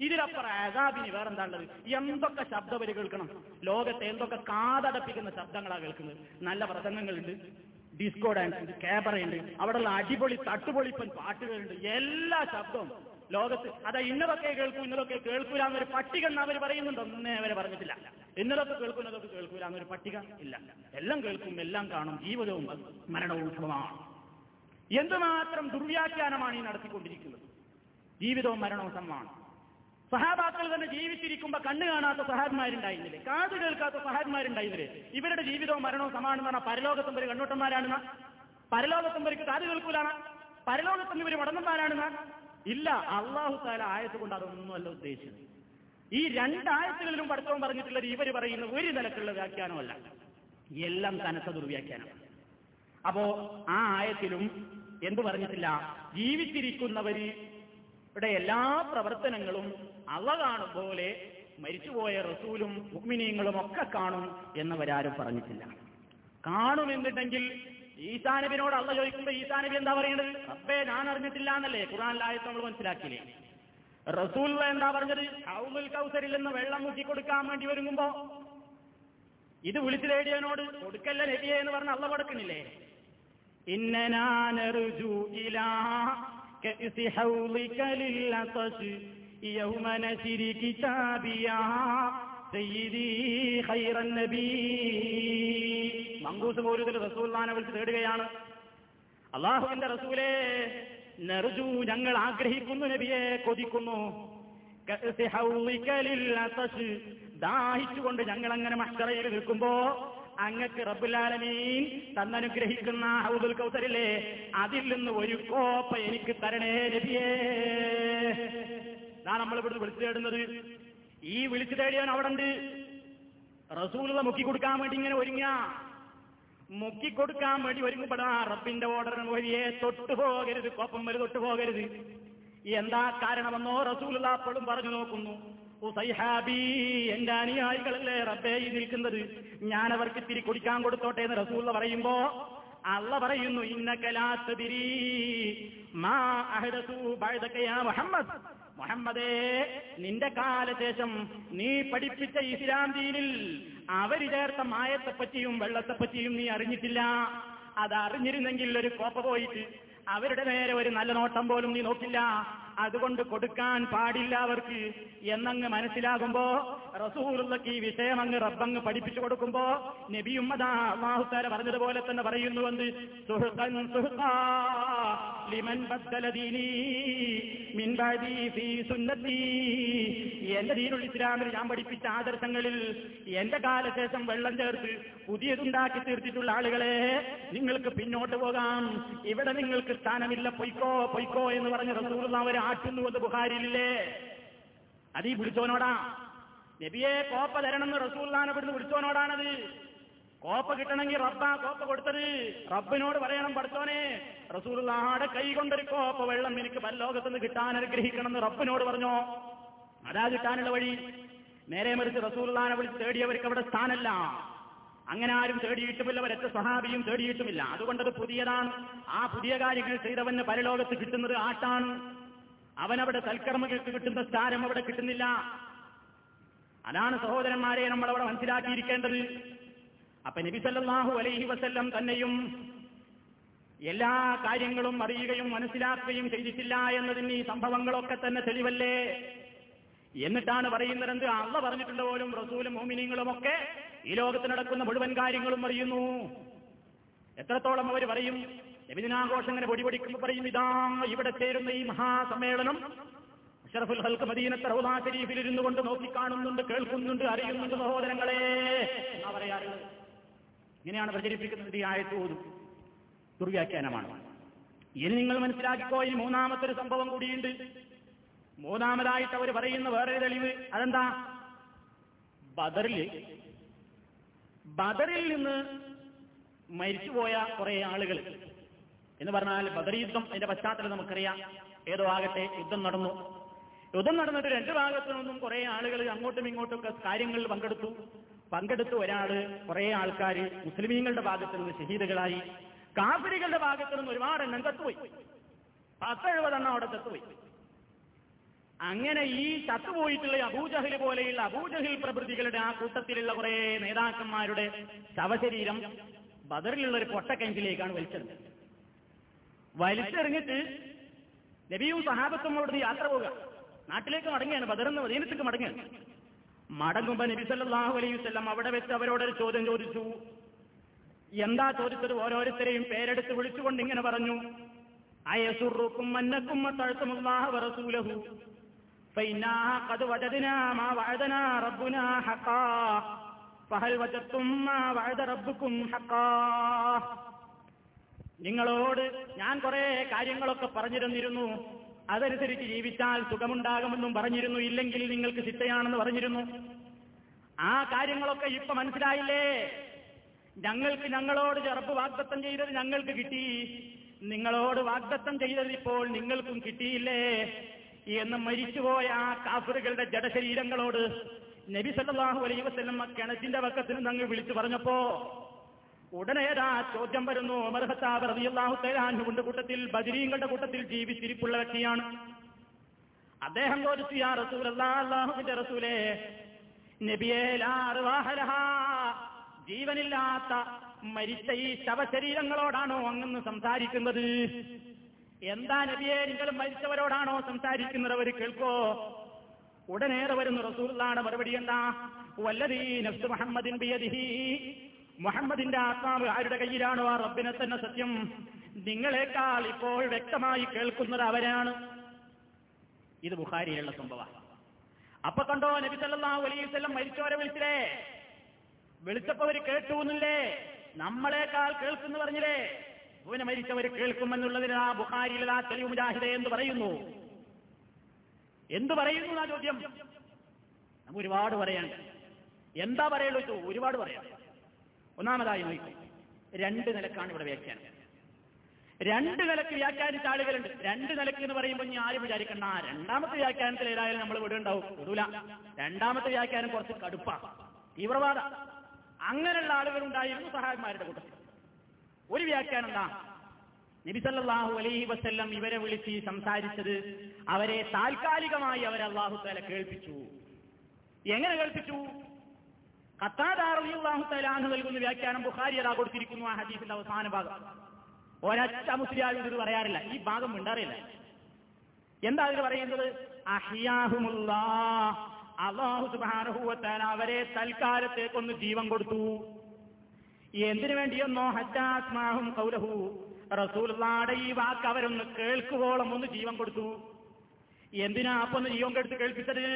ഇതിലപ്പുറം അസാബിന് വേറെന്താണ്ടത് എന്തൊക്കെ ശബ്ദവര് കേൾക്കണം? ലോകത്തെ എന്തൊക്കെ കാതടപ്പിക്കുന്ന ശബ്ദങ്ങളാണ് കേൾക്കുന്നത്? നല്ല പ്രസംഗങ്ങളുണ്ട്. ഡിസ്കോ ഡാൻസ് ഉണ്ട് ക്യാബറയുണ്ട്. അവിടെയുള്ള അടിപൊളി തട്ടുപൊളിപ്പൻ പാട്ടുകളുണ്ട്. എല്ലാ ശബ്ദവും ലോകത്ത് അതാ ഇന്നതൊക്കെ കേൾക്കൂ ഇന്നതൊക്കെ കേൾക്കൂല എന്നൊരു പട്ടിക എന്ന് അവർ പറയുന്നുണ്ട്? ഒന്നേ അവരെ പറഞ്ഞിട്ടില്ല. ഇന്നതൊക്കെ കേൾക്കുന്നതൊക്കെ കേൾക്കൂല എന്നൊരു പട്ടിക ഇല്ല. എല്ലാം കേൾക്കും എല്ലാം കാണും ജീവിതവും മരണവും സമമാണ് എന്തുമാത്രം ദുർവ്യാഖ്യാനമാണ് ഈ നടത്തിക്കൊണ്ടിരിക്കുന്നത്? ജീവിതവും മരണവും സമമാണ്. സഹാബാക്കൾ തന്നെ ജീവിച്ചിരിക്കുമ്പോ കണ്ണു കാണാത്ത സഹാബന്മാരുണ്ടായിരുന്നില്ലേ കാത് കേൾക്കാത്ത സഹാബന്മാരുണ്ടായിരുന്നില്ലേ ഇവരുടെ ജീവിതവും മരണവും സമാണെന്ന് പറഞ്ഞാൽ പരലോകത്തും ഇവർ കണ്ണൂട്ടന്മാരാണെന്ന? പരലോകത്തും ഇവർക്ക് കാത് കേൾക്കൂലാണ് പരലോകത്തും ഇവർ മടന്നന്മാരാണെന്ന ഇല്ല അള്ളാഹു താല ആയത്ത് കൊണ്ട് അതൊന്നുമല്ല ഉദ്ദേശിച്ചത്. ഈ രണ്ടായത്തുകളിലും പഠിത്തവും പറഞ്ഞിട്ടുള്ളത് ഇവർ പറയുന്ന ഒരു നിലക്കുള്ള വ്യാഖ്യാനമല്ല. എല്ലാം കനത്ത ദുർവ്യാഖ്യാനം അപ്പോ ആ ആയത്തിലും എന്തു പറഞ്ഞിട്ടില്ല ജീവിച്ചിരിക്കുന്നവര് ഇവിടെ എല്ലാ പ്രവർത്തനങ്ങളും അവ കാണും പോലെ മരിച്ചുപോയ റസൂലും മുഗ്മിനീങ്ങളും ഒക്കെ കാണും എന്നവരാരും പറഞ്ഞിട്ടില്ല. കാണുമെന്നുണ്ടെങ്കിൽ ഈസാനബിനോട് അള്ള ചോദിക്കുമ്പോൾ ഈസാ നബി എന്താ പറയുന്നത് അബ്ബേ ഞാൻ അറിഞ്ഞിട്ടില്ല എന്നല്ലേ ഖുറാനിലായത് നമ്മൾ മനസ്സിലാക്കിയില്ലേ? റസൂൽ എന്താ പറഞ്ഞത്? ഔമുൽ കൗസരിൽ നിന്ന് വെള്ളം മുക്കി കൊടുക്കാൻ വേണ്ടി ഒരുങ്ങുമ്പോ ഇത് വിളിച്ചു തേടിയവനോട് കൊടുക്കല്ല നബിയെ എന്ന് പറഞ്ഞ അള്ള കൊടുക്കുന്നില്ലേ? ഇന്നനാനറുജു ഇലാ യൗമ കിതാബിയാ മങ്കൂസ് മൗലൂദിൽ റസൂല്ലാനെ വിളിച്ച് തേടുകയാണ്. അള്ളാഹുവിന്റെ റസൂലെ നെറുജു ഞങ്ങൾ ആഗ്രഹിക്കുന്നു നബിയെ കൊതിക്കുന്നു. ദാഹിച്ചുകൊണ്ട് ഞങ്ങൾ അങ്ങനെ മഹ്ശറയിൽ നിൽക്കുമ്പോ അങ്ങക്ക് റബ്ബുലാലമീൻ തന്നനുഗ്രഹിക്കുന്ന ഹൗദുൽ കൗസരില്ലേ അതിൽ നിന്ന് ഒരു കോപ്പ എനിക്ക് തരണേ നബിയേ. നാ നമ്മൾ ഇവിടുന്ന് വിളിച്ചു തേടുന്നത്. ഈ വിളിച്ചു തേടിയവൻ അവിടെ ഉണ്ട് റസൂലുള്ള മുക്കി കൊടുക്കാൻ വേണ്ടി ഇങ്ങനെ ഒരുങ്ങ മുക്കി കൊടുക്കാൻ വേണ്ടി ഒരുങ്ങപ്പെടാ റബ്ബിന്റെ ഓർഡറിന് വഴിയെ തൊട്ടു പോകരുത് കോപ്പം വരെ തൊട്ടു പോകരുത്. എന്താ കാരണമെന്നോ റസൂലുള്ള അപ്പോഴും പറഞ്ഞു നോക്കുന്നു. എന്റെ അനുയായികളല്ലേ റബ്ബേ ഈ നിൽക്കുന്നത്? ഞാൻ അവർക്ക് തിരി കുടിക്കാൻ കൊടുത്തോട്ടെ എന്ന് റസൂള്ള പറയുമ്പോ അള്ള പറയുന്നു ഇന്നകലാത്തതിരി മാ അഹദസു മുഹമ്മദ്. മുഹമ്മദേ നിന്റെ കാലശേഷം നീ പഠിപ്പിച്ച ഇസ്ലാം ദീനിൽ അവർ ചേർത്ത മായത്തെപ്പറ്റിയും വെള്ളത്തെപ്പറ്റിയും നീ അറിഞ്ഞിട്ടില്ല. അത് അറിഞ്ഞിരുന്നെങ്കിൽ ഒരു കോപ്പ പോയിട്ട് അവരുടെ നേരെ ഒരു നല്ല നോട്ടം പോലും നീ നോക്കില്ല. അതുകൊണ്ട് കൊടുക്കാൻ പാടില്ല അവർക്ക്. എന്നങ്ങ് മനസ്സിലാകുമ്പോ റസൂലുള്ളക്ക് ഈ വിഷയം അങ്ങ് റബ്ബങ്ങ് പഠിപ്പിച്ചു കൊടുക്കുമ്പോ നബിയും അതാ അള്ളാഹുത്താര പറഞ്ഞതുപോലെ തന്നെ പറയുന്നുവെന്ന് എന്ത്? ലിമൻ എന്റെ ദീനുൽ ഇസ്ലാമിൽ ഞാൻ പഠിപ്പിച്ച ആദർശങ്ങളിൽ എന്റെ കാലശേഷം വെള്ളം ചേർത്ത് പുതിയതുണ്ടാക്കി തീർത്തിട്ടുള്ള ആളുകളെ നിങ്ങൾക്ക് പിന്നോട്ട് പോകാം. ഇവിടെ നിങ്ങൾക്ക് സ്ഥാനമില്ല. പൊയ്ക്കോ പൊയ്ക്കോ എന്ന് പറഞ്ഞ റസൂൽ അവർ ആട്ടുന്നുവെന്ന് ബുഹാരിയില്ലേ അത് ഈ വിളിച്ചോനോടാ നബിയെ കോപ്പ തരണമെന്ന് റസൂല്ലാനെ ഇവിടുന്ന് വിളിച്ചോനോടാണത് കോപ്പ കിട്ടണമെങ്കിൽ റബ്ബാ കോപ്പ കൊടുത്തത്. റബ്ബിനോട് പറയണം പഠിച്ചോനെ റസൂലുള്ളാടെ കൈ കൊണ്ടൊരു കോപ്പ വെള്ളം എനിക്ക് പല്ലോകത്തുനിന്ന് കിട്ടാൻ അനുഗ്രഹിക്കണം എന്ന് റബ്ബിനോട് പറഞ്ഞോ? അതാ കിട്ടാനുള്ള വഴി. നേരെ മറിച്ച് റസൂലുള്ളാനെ വിളിച്ച് തേടിയവർക്ക് അവിടെ സ്ഥാനല്ല. അങ്ങനെ ആരും തേടിയിട്ടുമില്ല ഒരൊറ്റ സ്വഹാബിയും തേടിയിട്ടുമില്ല. അതുകൊണ്ടത് പുതിയതാണ്. ആ പുതിയ കാര്യങ്ങൾ ചെയ്തവന് പരലോകത്ത് കിട്ടുന്നത് ആട്ടാണ്. അവനവിടെ തൽക്കർമ്മകൾക്ക് കിട്ടുന്ന സ്ഥാനം അവിടെ കിട്ടുന്നില്ല. അതാണ് സഹോദരന്മാരെ നമ്മൾ അവിടെ മനസ്സിലാക്കിയിരിക്കേണ്ടത്. അപ്പൊ നബിസല്ലാഹു അലൈഹി വസല്ലം തന്നെയും എല്ലാ കാര്യങ്ങളും അറിയുകയും മനസ്സിലാക്കുകയും ചെയ്തിട്ടില്ല എന്നതിന് ഈ സംഭവങ്ങളൊക്കെ തന്നെ തെളിവല്ലേ? എന്നിട്ടാണ് പറയുന്നത് എന്ത് അള്ള പറഞ്ഞിട്ടുണ്ട് പോലും റസൂലും മോമിനിയങ്ങളുമൊക്കെ ഈ ലോകത്ത് നടക്കുന്ന മുഴുവൻ കാര്യങ്ങളും അറിയുന്നു. എത്രത്തോളം അവർ പറയും? നബിദിനാഘോഷം ഇങ്ങനെ പൊടിപൊടിക്കുമ്പോൾ പറയും ഇതാ ഇവിടെ ചേരുന്ന ഈ മഹാസമ്മേളനം അഷറഫുൽ ഹൽക്ക് മദീനത്തെ റൗദാ ഷരീഫിൽ ഇരുന്നു കൊണ്ട് നോക്കിക്കാണുന്നുണ്ട് കേൾക്കുന്നുണ്ട് അറിയുന്നുണ്ട് സഹോദരങ്ങളെ. എന്നാ പറയാറുള്ളത് ഇങ്ങനെയാണ് പ്രചരിപ്പിക്കുന്നത് ഈ ആയത്ത് ഓതും ദുർവ്യാഖ്യാനമാണ്. ഇനി നിങ്ങൾ മനസ്സിലാക്കിക്കോ ഇനി മൂന്നാമത്തെ ഒരു സംഭവം കൂടിയുണ്ട്. മൂന്നാമതായിട്ട് അവർ പറയുന്ന വേറൊരു തെളിവ്. അതെന്താ? ബദറിൽ ബദറിൽ നിന്ന് മരിച്ചുപോയ കുറെ ആളുകൾ എന്ന് പറഞ്ഞാൽ ബദർ യുദ്ധം അതിന്റെ പശ്ചാത്തലം നമുക്കറിയാം. ഏതോ ആകട്ടെ യുദ്ധം നടന്നു. യുദ്ധം നടന്നിട്ട് രണ്ട് ഭാഗത്തു നിന്നും കുറെ ആളുകൾ അങ്ങോട്ടും ഇങ്ങോട്ടും ഒക്കെ കാര്യങ്ങളിൽ പങ്കെടുത്തു. പങ്കെടുത്തു ഒരാൾ കുറെ ആൾക്കാർ മുസ്ലിമീങ്ങളുടെ ഭാഗത്തു നിന്ന് ഷഹീദുകളായി കാഫിരികളുടെ ഭാഗത്തു നിന്ന് ഒരുപാട് എണ്ണം ചത്തുപോയി. പത്തെഴുപതെണ്ണം അവിടെ ചത്തുപോയി. അങ്ങനെ ഈ ചത്തുപോയിട്ടുള്ള അബൂജഹിൽ പോലെയുള്ള അബൂജഹിൽ പ്രഭൃതികളുടെ ആ കൂട്ടത്തിലുള്ള കുറെ നേതാക്കന്മാരുടെ ശവശരീരം ബദറിലുള്ള ഒരു പൊട്ടക്കിണറ്റിലേക്കാണ് വലിച്ചത് വലിച്ചെറിഞ്ഞിട്ട് നബിയും സഹാബത്തും അവിടുന്ന് യാത്ര പോവുക. നാട്ടിലേക്ക് മടങ്ങിയാണ് ബദറെന്ന് മദീനത്തേക്ക് മടങ്ങിയാണ് മടങ്ങുമ്പോ നബി സല്ലാഹു അലൈഹി വല്ലം അവിടെ വെച്ച് അവരോടൊരു ചോദ്യം ചോദിച്ചു. എന്താ ചോദിച്ചത്? ഓരോരുത്തരെയും പേരെടുത്ത് വിളിച്ചുകൊണ്ട് ഇങ്ങനെ പറഞ്ഞു. അയസുറുക്കും മന്നക്കും തഴുത്തുമുല്ലാഹ വറസൂലഹു നിങ്ങളോട് ഞാൻ കുറെ കാര്യങ്ങളൊക്കെ പറഞ്ഞിരുന്നിരുന്നു. അതനുസരിച്ച് ജീവിച്ചാൽ സുഖമുണ്ടാകുമെന്നും പറഞ്ഞിരുന്നു. ഇല്ലെങ്കിൽ നിങ്ങൾക്ക് ചിട്ടയാണെന്ന് പറഞ്ഞിരുന്നു. ആ കാര്യങ്ങളൊക്കെ ഇപ്പൊ മനസ്സിലായില്ലേ? ഞങ്ങൾക്ക് ഞങ്ങളോട് ചെറുപ്പ് വാഗ്ദത്തം ചെയ്തത് ഞങ്ങൾക്ക് കിട്ടി. നിങ്ങളോട് വാഗ്ദത്തം ചെയ്തത് ഇപ്പോൾ നിങ്ങൾക്കും കിട്ടിയില്ലേ? എന്ന് മരിച്ചുപോയ ആ കാഫറുകളുടെ ജഡശരീരങ്ങളോട് നബി അലൈഹി വസല്ലം കിണറ്റിന്റെ വക്കത്തിനും തങ്ങൾ വിളിച്ചു പറഞ്ഞപ്പോ ഉടനേതാ ചോദ്യം വരുന്നു? തആലാന്റെ കൂട്ടത്തിൽ ബജരീങ്ങളുടെ കൂട്ടത്തിൽ ജീവിച്ചിരിപ്പുള്ള വ്യക്തിയാണ്. അദ്ദേഹം ചോദിച്ചു യാ റസൂൽ അള്ളാഹുവിന്റെ റസൂലേ നബിയേ ജീവനില്ലാത്ത മരിച്ച ഈ ശവശരീരങ്ങളോടാണോ അങ്ങെന്ന് സംസാരിക്കുന്നത്? എന്താ നബിയെ നിങ്ങൾ മരിച്ചവരോടാണോ സംസാരിക്കുന്നത്? അവർ കേൾക്കോ? ഉടനേറെ വരുന്ന റസൂലാണ് മറുപടി എന്താ? വല്ലതീ നഫ്സ് മുഹമ്മദിൻ ബിയദിഹി മുഹമ്മദിന്റെ ആത്മാവ് ആരുടെ കയ്യിലാണോ? ആ റബ്ബിനെ തന്നെ സത്യം. നിങ്ങളെക്കാൾ ഇപ്പോൾ വ്യക്തമായി കേൾക്കുന്നത് അവരാണ്. ഇത് ബുഖാരിയിലുള്ള സംഭവമാണ്. അപ്പൊ കണ്ടോ നബി സല്ലല്ലാഹു അലൈഹി വസല്ലം മരിച്ചവരെ വിളിച്ചില്ലേ? വിളിച്ചപ്പോ അവർ കേട്ടു എന്നില്ലേ? നമ്മളെക്കാൾ കേൾക്കുന്നു പറഞ്ഞില്ലേ? ഇവനെ മരിച്ചവർ കേൾക്കുമെന്നുള്ളതിന് ആ ബുഹാരിയിൽ ആ തെളിവ് മുജാഹിദ എന്ന് പറയുന്നു. എന്ത് പറയുന്നു ആ ചോദ്യം? നമുക്ക് ഒരുപാട് പറയാനുണ്ട്. എന്താ പറയുള്ളൂ ഒരുപാട് പറയാം ഒന്നാമതായി നോക്കും രണ്ട് നിലക്കാണ് ഇവിടെ വ്യാഖ്യാനം. രണ്ട് നിലയ്ക്ക് വ്യാഖ്യാനിച്ച ആളുകളുണ്ട്. രണ്ട് നിലയ്ക്ക് എന്ന് പറയുമ്പോൾ ഞാൻ ആരും വിചാരിക്കണ്ട? രണ്ടാമത്തെ വ്യാഖ്യാനത്തിൽ ഏതായാലും നമ്മൾ ഇവിടെ ഉണ്ടാവും. വിടൂല. രണ്ടാമത്തെ വ്യാഖ്യാനം കുറച്ച് കടുപ്പാണ് തീവ്രവാദ. അങ്ങനെയുള്ള ആളുകൾ ഉണ്ടായിരുന്നു സഹായന്മാരുടെ കൂട്ടത്തിൽ. ഒരു വ്യാഖ്യാനം എന്താ? നബിസല്ലാഹു അലൈഹി വസ്ല്ലം ഇവരെ വിളിച്ച് സംസാരിച്ചത് അവരെ താൽക്കാലികമായി അവരെ അള്ളാഹു തല കേൾപ്പിച്ചു. എങ്ങനെ കേൾപ്പിച്ചു? തലാന്ന് നൽകുന്ന വ്യാഖ്യാനം ബുഖാരി അതാ കൊടുത്തിരിക്കുന്നു ആ ഹദീസിന്റെ അവസാന ഭാഗം. ഒരൊറ്റ മുസ്ലിയാരും ഇത് പറയാറില്ല. ഈ ഭാഗം മിണ്ടാറില്ല. എന്താ അതിൽ പറയുന്നത്? അഹിയാഹുമുല്ലാ അള്ളാഹു സുബാനഹുവത്താൻ അവരെ തൽക്കാലത്തേക്കൊന്ന് ജീവൻ കൊടുത്തു. എന്തിനു വേണ്ടിയെന്നോ? ഹജ്ജാസ്മാഹും കൗലഹു റസൂൽവാടെ ഈ വാക്ക് അവരൊന്ന് കേൾക്കുവോളം ഒന്ന് ജീവൻ കൊടുത്തു. എന്തിനാ അപ്പൊ ഒന്ന് ജീവൻ കൊടുത്ത് കേൾപ്പിച്ചത്?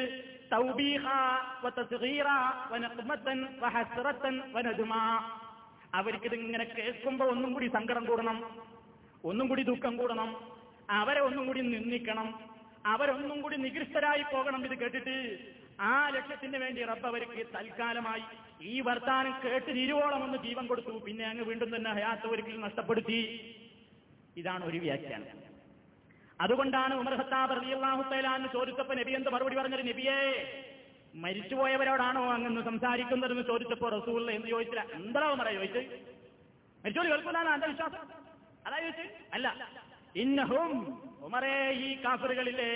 അവർക്കിത് ഇങ്ങനെ കേൾക്കുമ്പോ ഒന്നും കൂടി സങ്കടം കൂടണം. ഒന്നും കൂടി ദുഃഖം കൂടണം. അവരെ ഒന്നും കൂടി നിന്ദിക്കണം. അവരൊന്നും കൂടി നികൃഷ്ടരായി പോകണം ഇത് കേട്ടിട്ട് ആ ലക്ഷ്യത്തിന് വേണ്ടി റബ്ബ് അവർക്ക് തൽക്കാലമായി ഈ വർത്താനം കേട്ട് തിരുവോളം ഒന്ന് ജീവൻ കൊടുത്തു. പിന്നെ അങ്ങ് വീണ്ടും തന്നെ ഹയാത്ത് ഒരിക്കലും നഷ്ടപ്പെടുത്തി. ഇതാണ് ഒരു വ്യാഖ്യാനം. അതുകൊണ്ടാണ് ഉമർ ഹത്താബ് എന്ന് ചോദിച്ചപ്പോ നബി എന്ത് മറുപടി പറഞ്ഞത്? നബിയേ മരിച്ചുപോയവരോടാണോ അങ്ങ് സംസാരിക്കുന്നതെന്ന് ചോദിച്ചപ്പോ റസൂൽ എന്ന് ചോദിച്ചില്ല? എന്താ ഉമറ ചോദിച്ചു? മരിച്ചോളി കേൾക്കുന്നതാണ് വിശ്വാസം. അതാ ചോദിച്ചു? അല്ല. ഇന്നഹും ഉമറേ ഈ കാഫറുകളില്ലേ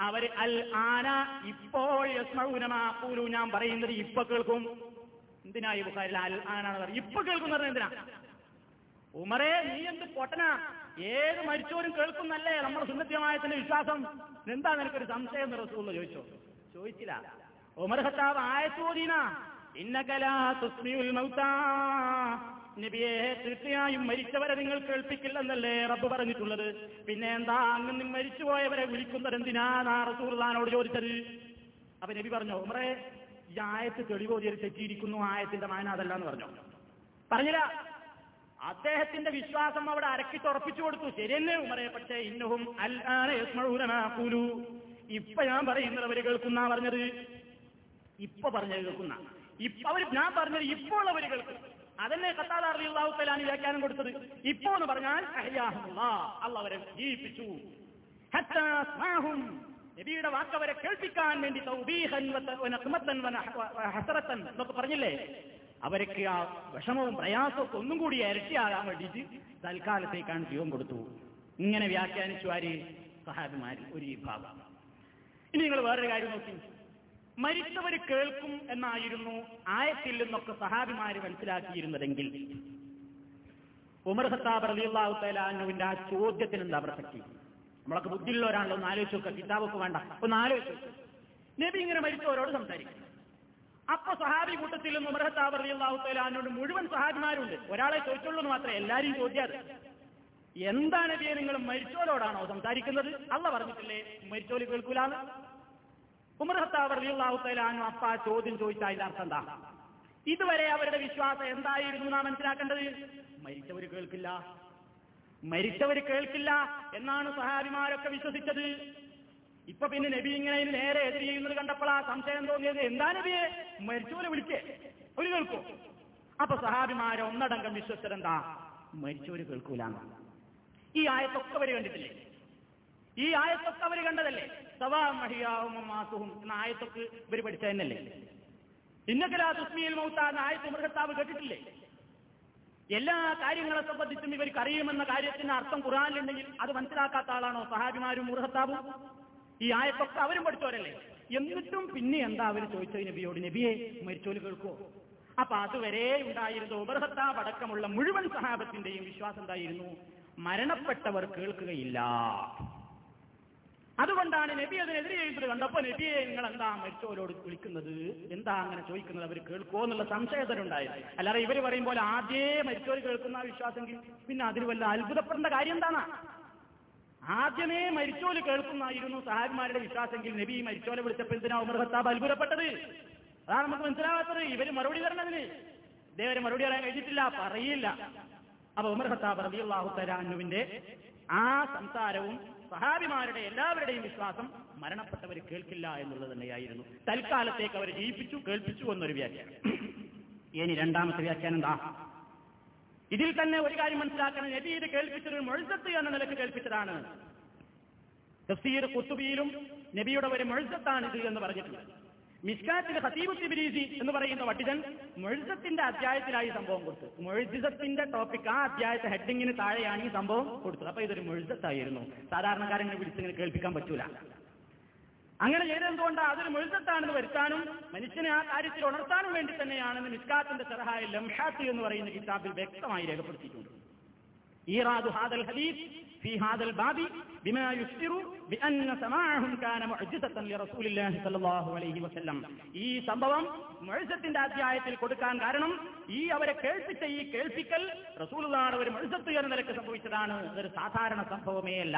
അവർ അൽ ആന ഇപ്പോൾ യസ്മഊനമാ ഖൂലു ഞാൻ പറയുന്നത് ഇപ്പൊ കേൾക്കും. എന്തിനാ ഈ ബുഖാരിൽ അൽ ആനാണ് പറഞ്ഞത് ഇപ്പൊ കേൾക്കുന്നത് എന്തിനാ? ഉമറേ നീ എന്ത് പൊട്ടനാ? ഏത് മരിച്ചവരും കേൾക്കുന്നല്ലേ നമ്മുടെ സുന്നത്യമായത്തിന്റെ വിശ്വാസം? എന്താ നിനക്കൊരു സംശയം നിറസൂന്ന് ചോദിച്ചോ? ചോദിച്ചില്ല. ഉമർ ഖത്താബ് ആയത്തോദീന നബിയെ തീർച്ചയായും മരിച്ചവരെ നിങ്ങൾ കേൾപ്പിക്കില്ലെന്നല്ലേ റബ്ബ് പറഞ്ഞിട്ടുള്ളത്. പിന്നെ എന്താ അങ്ങ് മരിച്ചുപോയവരെ വിളിക്കുന്നത് എന്തിനാ റസൂർദാനോട് ചോദിച്ചത്? അപ്പൊ നബി പറഞ്ഞു ഉമറെ ഈ ആയത്ത് തെളിവോതിയത് തെറ്റിയിരിക്കുന്നു ആയത്തിന്റെ മാന അതല്ല എന്ന് പറഞ്ഞു. പറഞ്ഞില്ല. അദ്ദേഹത്തിന്റെ വിശ്വാസം അവിടെ അരക്കിട്ട് ഉറപ്പിച്ചു കൊടുത്തു. ശരിയെന്നെ ഉമറെ? പക്ഷേ ഇന്നഹും അൽആനൂലു ഇപ്പൊ ഞാൻ പറയുന്നത് അവർ കേൾക്കുന്ന പറഞ്ഞത്? ഇപ്പൊ പറഞ്ഞത് കേൾക്കുന്ന. ഇപ്പൊ അവർ ഞാൻ പറഞ്ഞത് ഇപ്പോൾ അവർ കേൾക്കും. അതന്നെ കത്താറിയാഹുത്തലാണ് വ്യാഖ്യാനം കൊടുത്തത്. ഇപ്പോ എന്ന് പറഞ്ഞാൽ അള്ള അവരെ ജീവിപ്പിച്ചു. നബിയുടെ വാക്കവരെ കേൾപ്പിക്കാൻ വേണ്ടി എന്നൊക്കെ പറഞ്ഞില്ലേ? അവർക്ക് ആ വിഷമവും പ്രയാസവും ഒന്നും കൂടി ഇരട്ടിയാകാൻ വേണ്ടിയിട്ട് തൽക്കാലത്തേക്കാണ് ജീവൻ കൊടുത്തു. ഇങ്ങനെ വ്യാഖ്യാനിച്ചു ആര്? സഹാബിമാരിൽ ഒരു വിഭാഗം. ഇനി നിങ്ങൾ വേറൊരു കാര്യം നോക്കി. മരിച്ചവർ കേൾക്കും എന്നായിരുന്നു ആയത്തിൽ നിന്നൊക്കെ മനസ്സിലാക്കിയിരുന്നതെങ്കിൽ. ഉമർ ഖത്താബ് റളിയല്ലാഹു തആല അൻഹുവിന്റെ ആ ചോദ്യത്തിന് എന്താ പ്രസക്തി നമ്മളൊക്കെ ബുദ്ധിയുള്ളവരാണല്ലോ ഒന്ന് ആലോചിച്ച് കിതാബൊക്കെ വേണ്ട. ഒന്ന് ആലോചിച്ച്. നബി ഇങ്ങനെ മരിച്ചവരോട് സംസാരിക്കും. അപ്പൊ സഹാബി കൂട്ടത്തിൽ നിന്ന് തആല മുഴുവൻ സഹാബിമാരുണ്ട്. ഒരാളെ ചോദിച്ചുള്ളൂ എന്ന് മാത്രമേ എല്ലാരും ചോദ്യാത് എന്താണ് നബിയെ നിങ്ങൾ മരിച്ചോരോടാണോ സംസാരിക്കുന്നത്? അല്ല പറഞ്ഞിട്ടില്ലേ മരിച്ചോൽ കേൾക്കൂലാണ് ഉമർ ഖത്താബ് റളിയല്ലാഹു തആല അൻഹു അപ്പ ചോദ്യം ചോദിച്ചാൽ അതിന്റെ അർത്ഥം എന്താ? ഇതുവരെ അവരുടെ വിശ്വാസം എന്തായിരുന്നു നാം മനസ്സിലാക്കേണ്ടത്? മരിച്ചവര് കേൾക്കില്ല. മരിച്ചവര് കേൾക്കില്ല എന്നാണ് സഹാബിമാരൊക്കെ വിശ്വസിച്ചത്. ഇപ്പൊ പിന്നെ നബി ഇങ്ങനെ നേരെ എതിര് ചെയ്യുന്നത് കണ്ടപ്പോൾ ആ സംശയം തോന്നിയത് എന്താ നബിയെ? മരിച്ചോലെ വിളിക്കേ ഒരു കേൾക്കൂ. അപ്പൊ സഹാബിമാരെ ഒന്നടങ്കം വിശ്വസിച്ചതെന്താ? മരിച്ചവര് കേൾക്കൂലാണ് ഈ ആയത്തൊക്കെ അവർ കണ്ടിട്ടില്ലേ? ഈ ആയത്തൊക്കെ അവർ കണ്ടതല്ലേ? സവാ മഹിയാവും എന്ന ആയത്തൊക്കെ ഇവർ പഠിച്ചതന്നല്ലേ? ഇന്നക്കലാ തുസ്മിയിൽ മൗത്ത എന്ന ആയത്ത് മൃഗത്താവ് കേട്ടിട്ടില്ലേ? എല്ലാ കാര്യങ്ങളെ സംബന്ധിച്ചും ഇവർക്ക് അറിയുമെന്ന കാര്യത്തിന് അർത്ഥം ഖുറാനിലുണ്ടെങ്കിൽ അത് മനസ്സിലാക്കാത്ത ആളാണോ സഹാബിമാരും മുർഹത്താബും ഈ ആയത്തൊക്കെ അവരും പഠിച്ചവരല്ലേ? എന്നിട്ടും പിന്നെ എന്താ അവർ ചോദിച്ചത്? നബിയോട് നബിയെ മരിച്ചോൽ കേൾക്കുവോ? അപ്പൊ അതുവരെ ഉണ്ടായിരുന്ന ഉപർഹത്താബ് അടക്കമുള്ള മുഴുവൻ സഹാബത്തിന്റെയും വിശ്വാസം എന്തായിരുന്നു? മരണപ്പെട്ടവർ കേൾക്കുകയില്ല. അതുകൊണ്ടാണ് നബി അതിനെതിരെ എഴുതി കണ്ടപ്പോ നബിയെ നിങ്ങൾ എന്താ മരിച്ചവരോട് വിളിക്കുന്നത്? എന്താ അങ്ങനെ ചോദിക്കുന്നത്? അവർ കേൾക്കുമോ എന്നുള്ള സംശയതരുണ്ടായത് അല്ലാതെ ഇവർ പറയുമ്പോൾ ആദ്യേ മരിച്ചവർ കേൾക്കുന്ന വിശ്വാസമെങ്കിൽ പിന്നെ അതിന് വല്ല അത്ഭുതപ്പെടേണ്ട കാര്യം എന്താണ് ആദ്യമേ മരിച്ചോൽ കേൾക്കുന്നായിരുന്നു സഹാബിമാരുടെ വിശ്വാസമെങ്കിൽ നബി മരിച്ചോലെ വിളിച്ചപ്പോൾ എന്തിനാ ഉമർ ഖത്താബ് അത്ഭുതപ്പെട്ടത്? അതാണ് നമുക്ക് മനസ്സിലാവാത്തത്. ഇവർ മറുപടി തരണതിന് ഇതേവരെ മറുപടി പറയാൻ കഴിഞ്ഞിട്ടില്ല പറയില്ല. അപ്പൊ ഉമർ ഖത്താബ് അള്ളാഹു തആലാനുവിന്റെ ആ സംസാരവും സഹാബിമാരുടെ എല്ലാവരുടെയും വിശ്വാസം മരണപ്പെട്ടവർ കേൾക്കില്ല എന്നുള്ളത് തന്നെയായിരുന്നു. തൽക്കാലത്തേക്ക് അവർ ജീവിപ്പിച്ചു കേൾപ്പിച്ചു എന്നൊരു വ്യാഖ്യാനം. ഇനി രണ്ടാമത്തെ വ്യാഖ്യാനം എന്താ? ഇതിൽ തന്നെ ഒരു കാര്യം മനസ്സിലാക്കണം. നബി ഇത് കേൾപ്പിച്ചത് മൊഴുസത്ത് എന്ന നിലയ്ക്ക് കേൾപ്പിച്ചതാണ്. തഫ്സീർ കുത്തുബിയിലും നബിയുടെ ഒരു മൊഴുസത്താണ് ഇത് എന്ന് പറഞ്ഞിട്ടുണ്ട്. മിസ്കാറ്റിന്റെ ഹസീബ് തിബിരീസി എന്ന് പറയുന്ന വട്ടിതൻ മൊഴുസത്തിന്റെ അധ്യായത്തിലായി സംഭവം കൊടുത്തു. മൊഴുസത്തിന്റെ ടോപ്പിക് ആ അധ്യായത്തെ ഹെഡിങ്ങിന് താഴെയാണ് ഈ സംഭവം കൊടുത്തത്. അപ്പൊ ഇതൊരു മൊഴുസത്തായിരുന്നു സാധാരണക്കാരനെ വിളിച്ചിങ്ങനെ കേൾപ്പിക്കാൻ പറ്റൂല. അങ്ങനെ ചെയ്തെന്തുകൊണ്ടാണ് അതൊരു മുഴുത്തത്താണെന്ന് വരുത്താനും മനുഷ്യനെ ആ കാര്യത്തിൽ ഉണർത്താനും വേണ്ടി തന്നെയാണെന്ന് മിസ്കാത്തിന്റെ ചെറഹായ ലംഹാത്ത് എന്ന് പറയുന്ന കിതാബിൽ വ്യക്തമായി രേഖപ്പെടുത്തിയിട്ടുണ്ട് إيراد هذا الحديث في هذا الباب بما يشعر بأن سماعهم كان معجزة لرسول الله صلى الله عليه وسلم ഈ സംഭവം മുഴസത്തിന്റെ അധ്യായത്തിൽ കൊടുക്കാൻ കാരണം ഈ അവരെ കേൾപ്പിച്ച ഈ കേൾപ്പിക്കൽ റസൂലുള്ളാഹുടെ ഒരു മുഴസത്ത് എന്ന നിലക്ക് സംഭവിച്ചതാണ് ഇതൊരു സാധാരണ സംഭവമേ അല്ല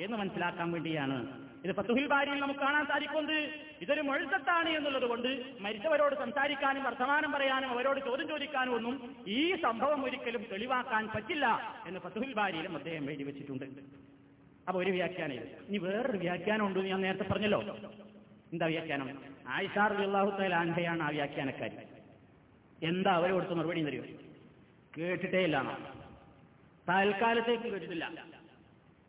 എന്ന് മനസ്സിലാക്കാൻ വേണ്ടിയാണ് ഇത് ഫത്തുഹിൽ ബാരിയിൽ നമുക്ക് കാണാൻ സാധിക്കുന്നത് ഇതൊരു മൊഴുത്തത്താണ് എന്നുള്ളത് കൊണ്ട് മരിച്ചവരോട് സംസാരിക്കാനും വർത്തമാനം പറയാനും അവരോട് ചോദ്യം ചോദിക്കാനും ഒന്നും ഈ സംഭവം ഒരിക്കലും തെളിവാക്കാൻ പറ്റില്ല എന്ന് ഫത്തുഹിൽ ബാരിയിലും അദ്ദേഹം എഴുതി വെച്ചിട്ടുണ്ട്. അപ്പൊ ഒരു വ്യാഖ്യാനം. ഇനി വേറൊരു വ്യാഖ്യാനം ഉണ്ട് ഞാൻ നേരത്തെ പറഞ്ഞല്ലോ. എന്താ വ്യാഖ്യാനം? ആയിഷാർ അള്ളാഹു ആ വ്യാഖ്യാനക്കാരി. എന്താ അവരെ കൊടുത്ത മറുപടി തരുമോ കേട്ടിട്ടേ ഇല്ല. തൽക്കാലത്തേക്ക് കേട്ടിട്ടില്ല.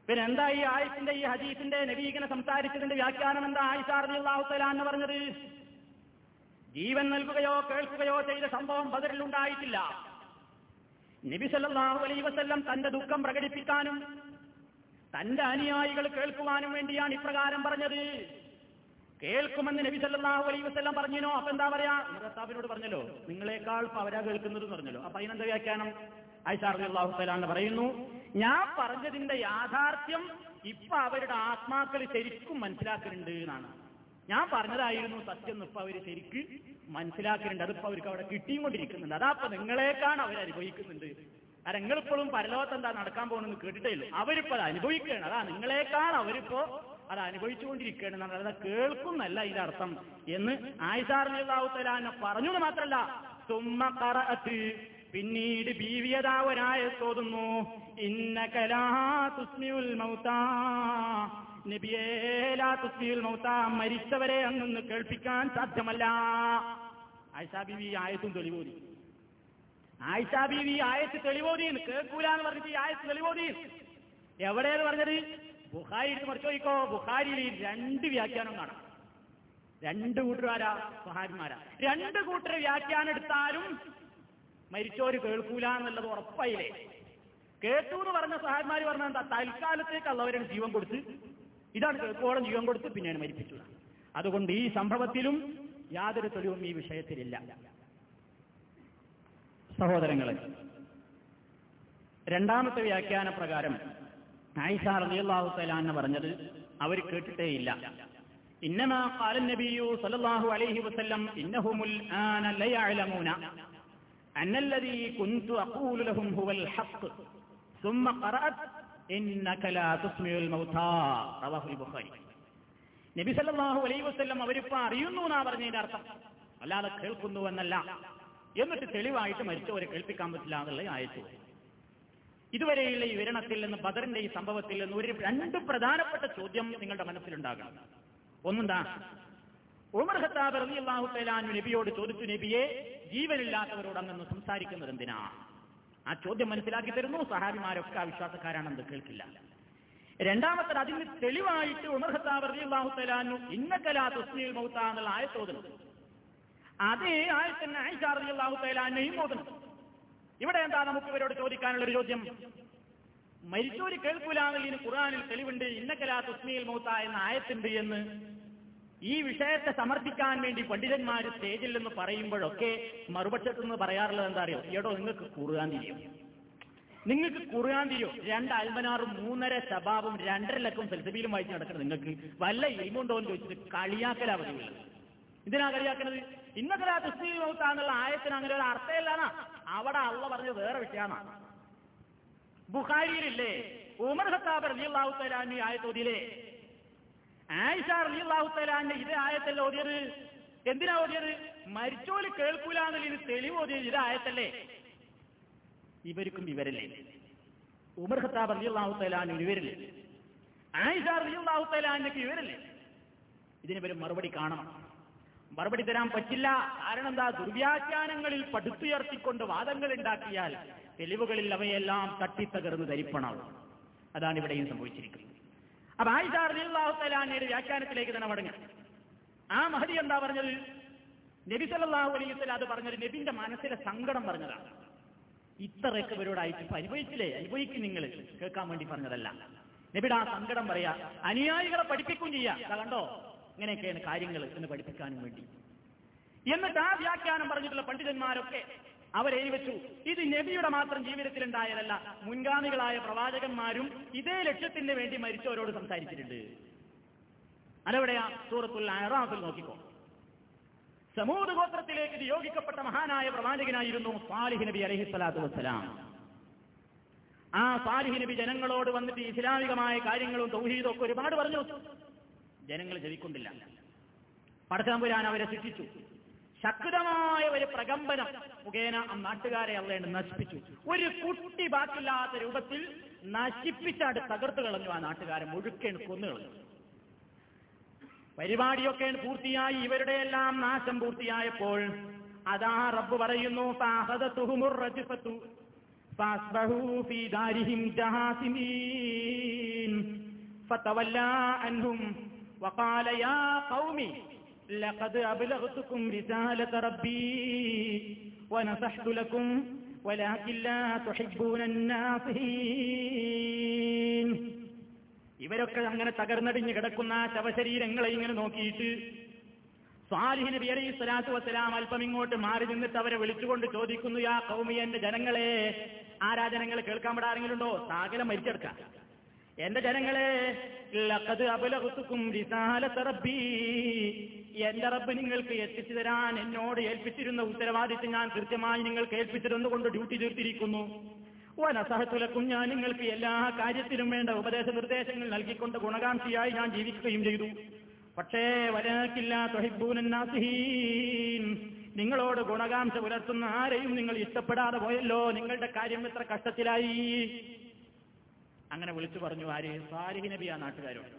പിന്നെ എന്താ ഈ ആയിഷിന്റെ ഈ ഹദീസിന്റെ നബീകനെ സംസാരിച്ചതിന്റെ വ്യാഖ്യാനം എന്താ? ആയിഷാർ എന്ന് തലാന്ന് പറഞ്ഞത്? ജീവൻ നൽകുകയോ കേൾക്കുകയോ ചെയ്ത സംഭവം ബദറിൽ ഉണ്ടായിട്ടില്ല. നബി അലൈഹി വസല്ലം തന്റെ ദുഃഖം പ്രകടിപ്പിക്കാനും തന്റെ അനുയായികൾ കേൾക്കുവാനും വേണ്ടിയാണ് ഇപ്രകാരം പറഞ്ഞത്. കേൾക്കുമെന്ന് നബി സല്ലല്ലാഹു അലൈഹി വസല്ലം പറഞ്ഞിനോ? അപ്പൊ എന്താ പറയാ? ഭർത്താവിനോട് പറഞ്ഞല്ലോ നിങ്ങളെക്കാൾ അവരാ കേൾക്കുന്നത് പറഞ്ഞല്ലോ. അപ്പൊ അതിനെന്താ വ്യാഖ്യാനം? ആയിഷ അള്ളാഹു തആല പറയുന്നു ഞാൻ പറഞ്ഞതിന്റെ യാഥാർത്ഥ്യം ഇപ്പൊ അവരുടെ ആത്മാക്കൾ ശരിക്കും മനസ്സിലാക്കുന്നുണ്ട് എന്നാണ്. ഞാൻ പറഞ്ഞതായിരുന്നു സത്യം ഇപ്പൊ അവർ ശരിക്ക് മനസ്സിലാക്കുന്നുണ്ട് അതിപ്പോ അവർക്ക് അവിടെ കിട്ടിയും കൊണ്ടിരിക്കുന്നുണ്ട് അതാ അപ്പൊ നിങ്ങളെക്കാണ് അവർ അനുഭവിക്കുന്നുണ്ട്. അത് നിങ്ങളിപ്പോഴും പരലോകത്ത് എന്താ നടക്കാൻ പോകണമെന്ന് കേട്ടിട്ടേ ഉള്ളൂ. അവരിപ്പോ അത് അനുഭവിക്കുകയാണ്. അതാ നിങ്ങളെക്കാൾ അവരിപ്പോ അത് അനുഭവിച്ചുകൊണ്ടിരിക്കുകയാണ് അതായത് കേൾക്കുന്നല്ല ഇതിന്റെ അർത്ഥം എന്ന് ആയിഷാറിയാവുത്തലാനെ പറഞ്ഞു എന്ന് മാത്രല്ല. തുമ്മ പിന്നീട് ബീവിയതാവരായ തോന്നുന്നു ഇന്ന കലാ തുസ്മിയുൽ മൗതാ. നബിയേലാ തുസ്മിയുൽ മൗതാ. മരിച്ചവരെ അങ്ങൊന്ന് കേൾപ്പിക്കാൻ സാധ്യമല്ല. ആയിഷാ ബീവി ആയത്തും തെളിവോതി. ആയിഷാ ബീവി ആയത്ത് തെളിവോതി കേൾക്കൂല എന്ന് പറഞ്ഞിട്ട് ഈ ആയത്ത് തെളിവോതി. എവിടെയെന്ന് പറഞ്ഞത്? ബുഹാരിയിൽ മറിച്ച് നോക്കിക്കോ. ബുഖാരിയിൽ രണ്ട് വ്യാഖ്യാനം കാണാം. രണ്ട് കൂട്ടരാരാ? സഹാരിമാരാ രണ്ട് കൂട്ടർ വ്യാഖ്യാനം എടുത്താലും മരിച്ചോര് കേൾക്കൂല എന്നുള്ളത് ഉറപ്പായില്ലേ? കേട്ടു എന്ന് പറഞ്ഞ സഹായന്മാര് പറഞ്ഞ എന്താ? തൽക്കാലത്തേക്ക് അള്ളവരാണ് ജീവൻ കൊടുത്ത്. ഇതാണ് കേൾക്കോളം ജീവൻ കൊടുത്ത് പിന്നെയാണ് മരിപ്പിച്ചത്. അതുകൊണ്ട് ഈ സംഭവത്തിലും യാതൊരു തെളിവും ഈ വിഷയത്തിലില്ല. സഹോദരങ്ങളെ രണ്ടാമത്തെ വ്യാഖ്യാന പ്രകാരം ആയിഷ റളിയല്ലാഹു തആല എന്ന് പറഞ്ഞത് അവർ കേട്ടിട്ടേയില്ല. ഇന്നമാ ഖാല നബിയു സല്ലല്ലാഹു അലൈഹി വസല്ലം ഇന്നഹുമുൽ ആന ലയഅലമൂന. അന്ന الذي كنت اقول لهم هو الحق ثم قرأت إنك لا تسمع الموتى رواه البخاري നബി സല്ലല്ലാഹു അലൈഹി വസല്ലം അവരിപ്പോ അറിയുന്നു എന്നാ പറഞ്ഞതിന്റെ അർത്ഥം അല്ലാതെ കേൾക്കുന്നു എന്നല്ല എന്നിട്ട് തെളിവായിട്ട് മരിച്ചവരെ കേൾപ്പിക്കാൻ പറ്റില്ല എന്നുള്ള ആയത്തു ഇതുവരെയുള്ള ഈ വിവരണത്തിൽ നിന്ന് ബദറിന്റെ ഈ സംഭവത്തിൽ നിന്ന് ഒരു രണ്ട് പ്രധാനപ്പെട്ട ചോദ്യം നിങ്ങളുടെ മനസ്സിലുണ്ടാകണം ഒന്നെന്താ ഉമർ ഖത്താബ് റളിയല്ലാഹു തആല നബിയോട് ചോദിച്ചു നബിയെ ജീവനില്ലാത്തവരോട് അങ്ങ് സംസാരിക്കുന്നത് എന്തിനാ? ആ ചോദ്യം മനസ്സിലാക്കി തരുന്നു. സഹാബിമാരൊക്കെ ആ വിശ്വാസക്കാരാണെന്ന് കേൾക്കില്ല. രണ്ടാമത്തെ അതിന് തെളിവായിട്ട് ഉമർ ഖത്താബ് റളിയല്ലാഹു തആല ഇന്നകലാ തുസ്മിൽ മൗത്ത എന്നുള്ള ആയത്തോതുന്നു അതേ ആയത്തന്നെ ആയിഷ അന്നയും ഓതുന്നു ഇവിടെ എന്താ നമുക്ക് ഇവരോട് ചോദിക്കാനുള്ള ഒരു ചോദ്യം മരിച്ചോര് കേൾക്കൂലാന്നതിന് ഖുറാനിൽ തെളിവുണ്ട്. ഇന്നക്കലാ തുസ്മിയിൽ മൗത്ത എന്ന ആയത്തുണ്ട് എന്ന്. ഈ വിഷയത്തെ സമർപ്പിക്കാൻ വേണ്ടി പണ്ഡിതന്മാർ സ്റ്റേജിൽ നിന്ന് പറയുമ്പോഴൊക്കെ മറുപക്ഷത്തു നിന്ന് പറയാറുള്ളത് എന്താ അറിയോ? എടോ നിങ്ങൾക്ക് കുറുകാൻ തിരിയും നിങ്ങൾക്ക് കുറുകാൻ തിരിയോ രണ്ട് അൽമനാറും മൂന്നര ശബാബും രണ്ടര ലക്കം സെൽസബിയിലും വായിച്ച് നടക്കണം നിങ്ങൾക്ക്. വല്ല ഇൽമുണ്ടോ എന്ന് ചോദിച്ചിട്ട് കളിയാക്കലാ പതിവുള്ളത്. എന്തിനാ കളിയാക്കുന്നത് ഇന്നത്തെ തസ്മീൽ മൗത്താന്നുള്ള ആയത്തിന് അങ്ങനെ ഒരു അർത്ഥമില്ലാന്നാ. അവിടെ അള്ള പറഞ്ഞത് വേറെ വിഷയമാണ് ബുഖാരിയിലില്ലേ? ഉമർ ഹത്താബ് റബിയുള്ള തആല ഈ ആയത്ത് ഓതിയില്ലേ ആയിഷ ഇത് ആയത്തല്ല ഓതിയത്. എന്തിനാ ഓതിയത്? മരിച്ചോൽ കേൾക്കൂല ഇത് തെളിവ് ഓതിയത് ഇത് ആയത്തല്ലേ? ഇവർക്കും ഇവരല്ലേ. ഉമർ ഖത്താബ് റളിയല്ലാഹു തആല ഇവരില്ലേ. ആയിഷ അലിയുള്ളാഹുത്തലാന്റെ തആല ഇവരല്ലേ. ഇതിന് ഇവർ മറുപടി കാണണം. മറുപടി തരാൻ പറ്റില്ല. കാരണം എന്താ? ദുർവ്യാഖ്യാനങ്ങളിൽ പടുത്തുയർത്തിക്കൊണ്ട് വാദങ്ങൾ ഉണ്ടാക്കിയാൽ തെളിവുകളിൽ അവയെല്ലാം തട്ടിത്തകർന്ന് ധരിപ്പണം അതാണ് ഇവിടെയും സംഭവിച്ചിരിക്കുന്നത്. അപ്പൊ ആയിഷാറിയാഹുത്തലാനയുടെ വ്യാഖ്യാനത്തിലേക്ക് തന്നെ മടങ്ങാം. ആ മഹതി എന്താ പറഞ്ഞത്? നബി സല്ലല്ലാഹു അലൈഹി വസല്ലം അത് പറഞ്ഞത് നബിന്റെ മനസ്സിലെ സങ്കടം പറഞ്ഞതാണ്. ഇത്രയൊക്കെ ഇവരോടായിട്ട് ഇപ്പൊ അനുഭവിച്ചില്ലേ അനുഭവിക്കും നിങ്ങൾ കേൾക്കാൻ വേണ്ടി പറഞ്ഞതല്ല. നബിയുടെ ആ സങ്കടം പറയാ അനുയായികളെ പഠിപ്പിക്കും ചെയ്യാം. കണ്ടോ? ഇങ്ങനെയൊക്കെയാണ് കാര്യങ്ങൾ എന്ന് പഠിപ്പിക്കാനും വേണ്ടി. എന്നിട്ട് ആ വ്യാഖ്യാനം പറഞ്ഞിട്ടുള്ള പണ്ഡിതന്മാരൊക്കെ അവരെഴുതി വെച്ചു. ഇത് നബിയുടെ മാത്രം ജീവിതത്തിലുണ്ടായതല്ല. മുൻഗാമികളായ പ്രവാചകന്മാരും ഇതേ ലക്ഷ്യത്തിന് വേണ്ടി മരിച്ചവരോട് സംസാരിച്ചിട്ടുണ്ട്. അതെവിടെയാ? സൂറത്തുൽ അറാഫിൽ നോക്കിക്കോ. സമൂഹ ഗോത്രത്തിലേക്ക് നിയോഗിക്കപ്പെട്ട മഹാനായ പ്രവാചകനായിരുന്നു സാലിഹ് നബി അലഹി സ്വലാത്തു വസ്സലാം. ആ സാലിഹ് നബി ജനങ്ങളോട് വന്നിട്ട് ഇസ്ലാമികമായ കാര്യങ്ങളും തൗഹീദും ഒക്കെ ഒരുപാട് പറഞ്ഞു. ജനങ്ങൾ ജവിക്കൊണ്ടില്ല പടച്ചാമ്പുരാൻ അവരെ ശിക്ഷിച്ചു. ശക്തമായ ഒരു പ്രകമ്പനം മുഖേന ആ നാട്ടുകാരെ അള്ളേണ്ട് നശിപ്പിച്ചു. ഒരു കുട്ടി ബാക്കില്ലാത്ത രൂപത്തിൽ നശിപ്പിച്ചാട് തകർത്തു കളഞ്ഞു ആ നാട്ടുകാരെ മുഴുക്കേണ് കൊന്നു കളഞ്ഞു. പരിപാടിയൊക്കെ പൂർത്തിയായി ഇവരുടെ എല്ലാം നാശം പൂർത്തിയായപ്പോൾ അതാ റബ്ബ് പറയുന്നു ഫാഹദത്തുഹുമുർ റജ്ഫത്തു ഫാസ്ബഹൂ ഫീ ദാരിഹിം ജഹാസിമീൻ فتولى عنهم وقال يا قوم لقد أبلغتكم رسالة ربي ونصحت لكم ولكن لا تحبون الناصحين ഇവരൊക്കെ അങ്ങനെ തകർന്നടിഞ്ഞ് കിടക്കുന്ന ശവശരീരങ്ങളെ ഇങ്ങനെ നോക്കിയിട്ട് സ്വാലിഹ് നബി അലൈഹി സ്വലാത്തു വസ്സലാം അല്പം ഇങ്ങോട്ട് മാറി നിന്നിട്ട് അവരെ വിളിച്ചുകൊണ്ട് ചോദിക്കുന്നു യാ കൗമി എന്റെ ജനങ്ങളെ ആരാ ജനങ്ങൾ കേൾക്കാൻ പെടാ ആരെങ്കിലും ഉണ്ടോ സാകലം മരിച്ചെടുക്കാം എന്റെ ജനങ്ങളെ എന്റെ റബ്ബ് നിങ്ങൾക്ക് എത്തിച്ചു തരാൻ എന്നോട് ഏൽപ്പിച്ചിരുന്ന ഉത്തരവാദിത്വം ഞാൻ കൃത്യമായി നിങ്ങൾക്ക് ഏൽപ്പിച്ചിരുന്നുകൊണ്ട് ഡ്യൂട്ടി തീർത്തിരിക്കുന്നു വനസഹത്തുലക്കും ഞാൻ നിങ്ങൾക്ക് എല്ലാ കാര്യത്തിലും വേണ്ട ഉപദേശ നിർദ്ദേശങ്ങൾ നൽകിക്കൊണ്ട് ഗുണകാംക്ഷിയായി ഞാൻ ജീവിക്കുകയും ചെയ്തു. പക്ഷേ വരാക്കില്ല നിങ്ങളോട് ഗുണകാംക്ഷ പുലർത്തുന്ന ആരെയും നിങ്ങൾ ഇഷ്ടപ്പെടാതെ പോയല്ലോ. നിങ്ങളുടെ കാര്യം എത്ര കഷ്ടത്തിലായി. അങ്ങനെ വിളിച്ചു പറഞ്ഞു ആര്? സാലിഹ് നബി ആ നാട്ടുകാരോട്.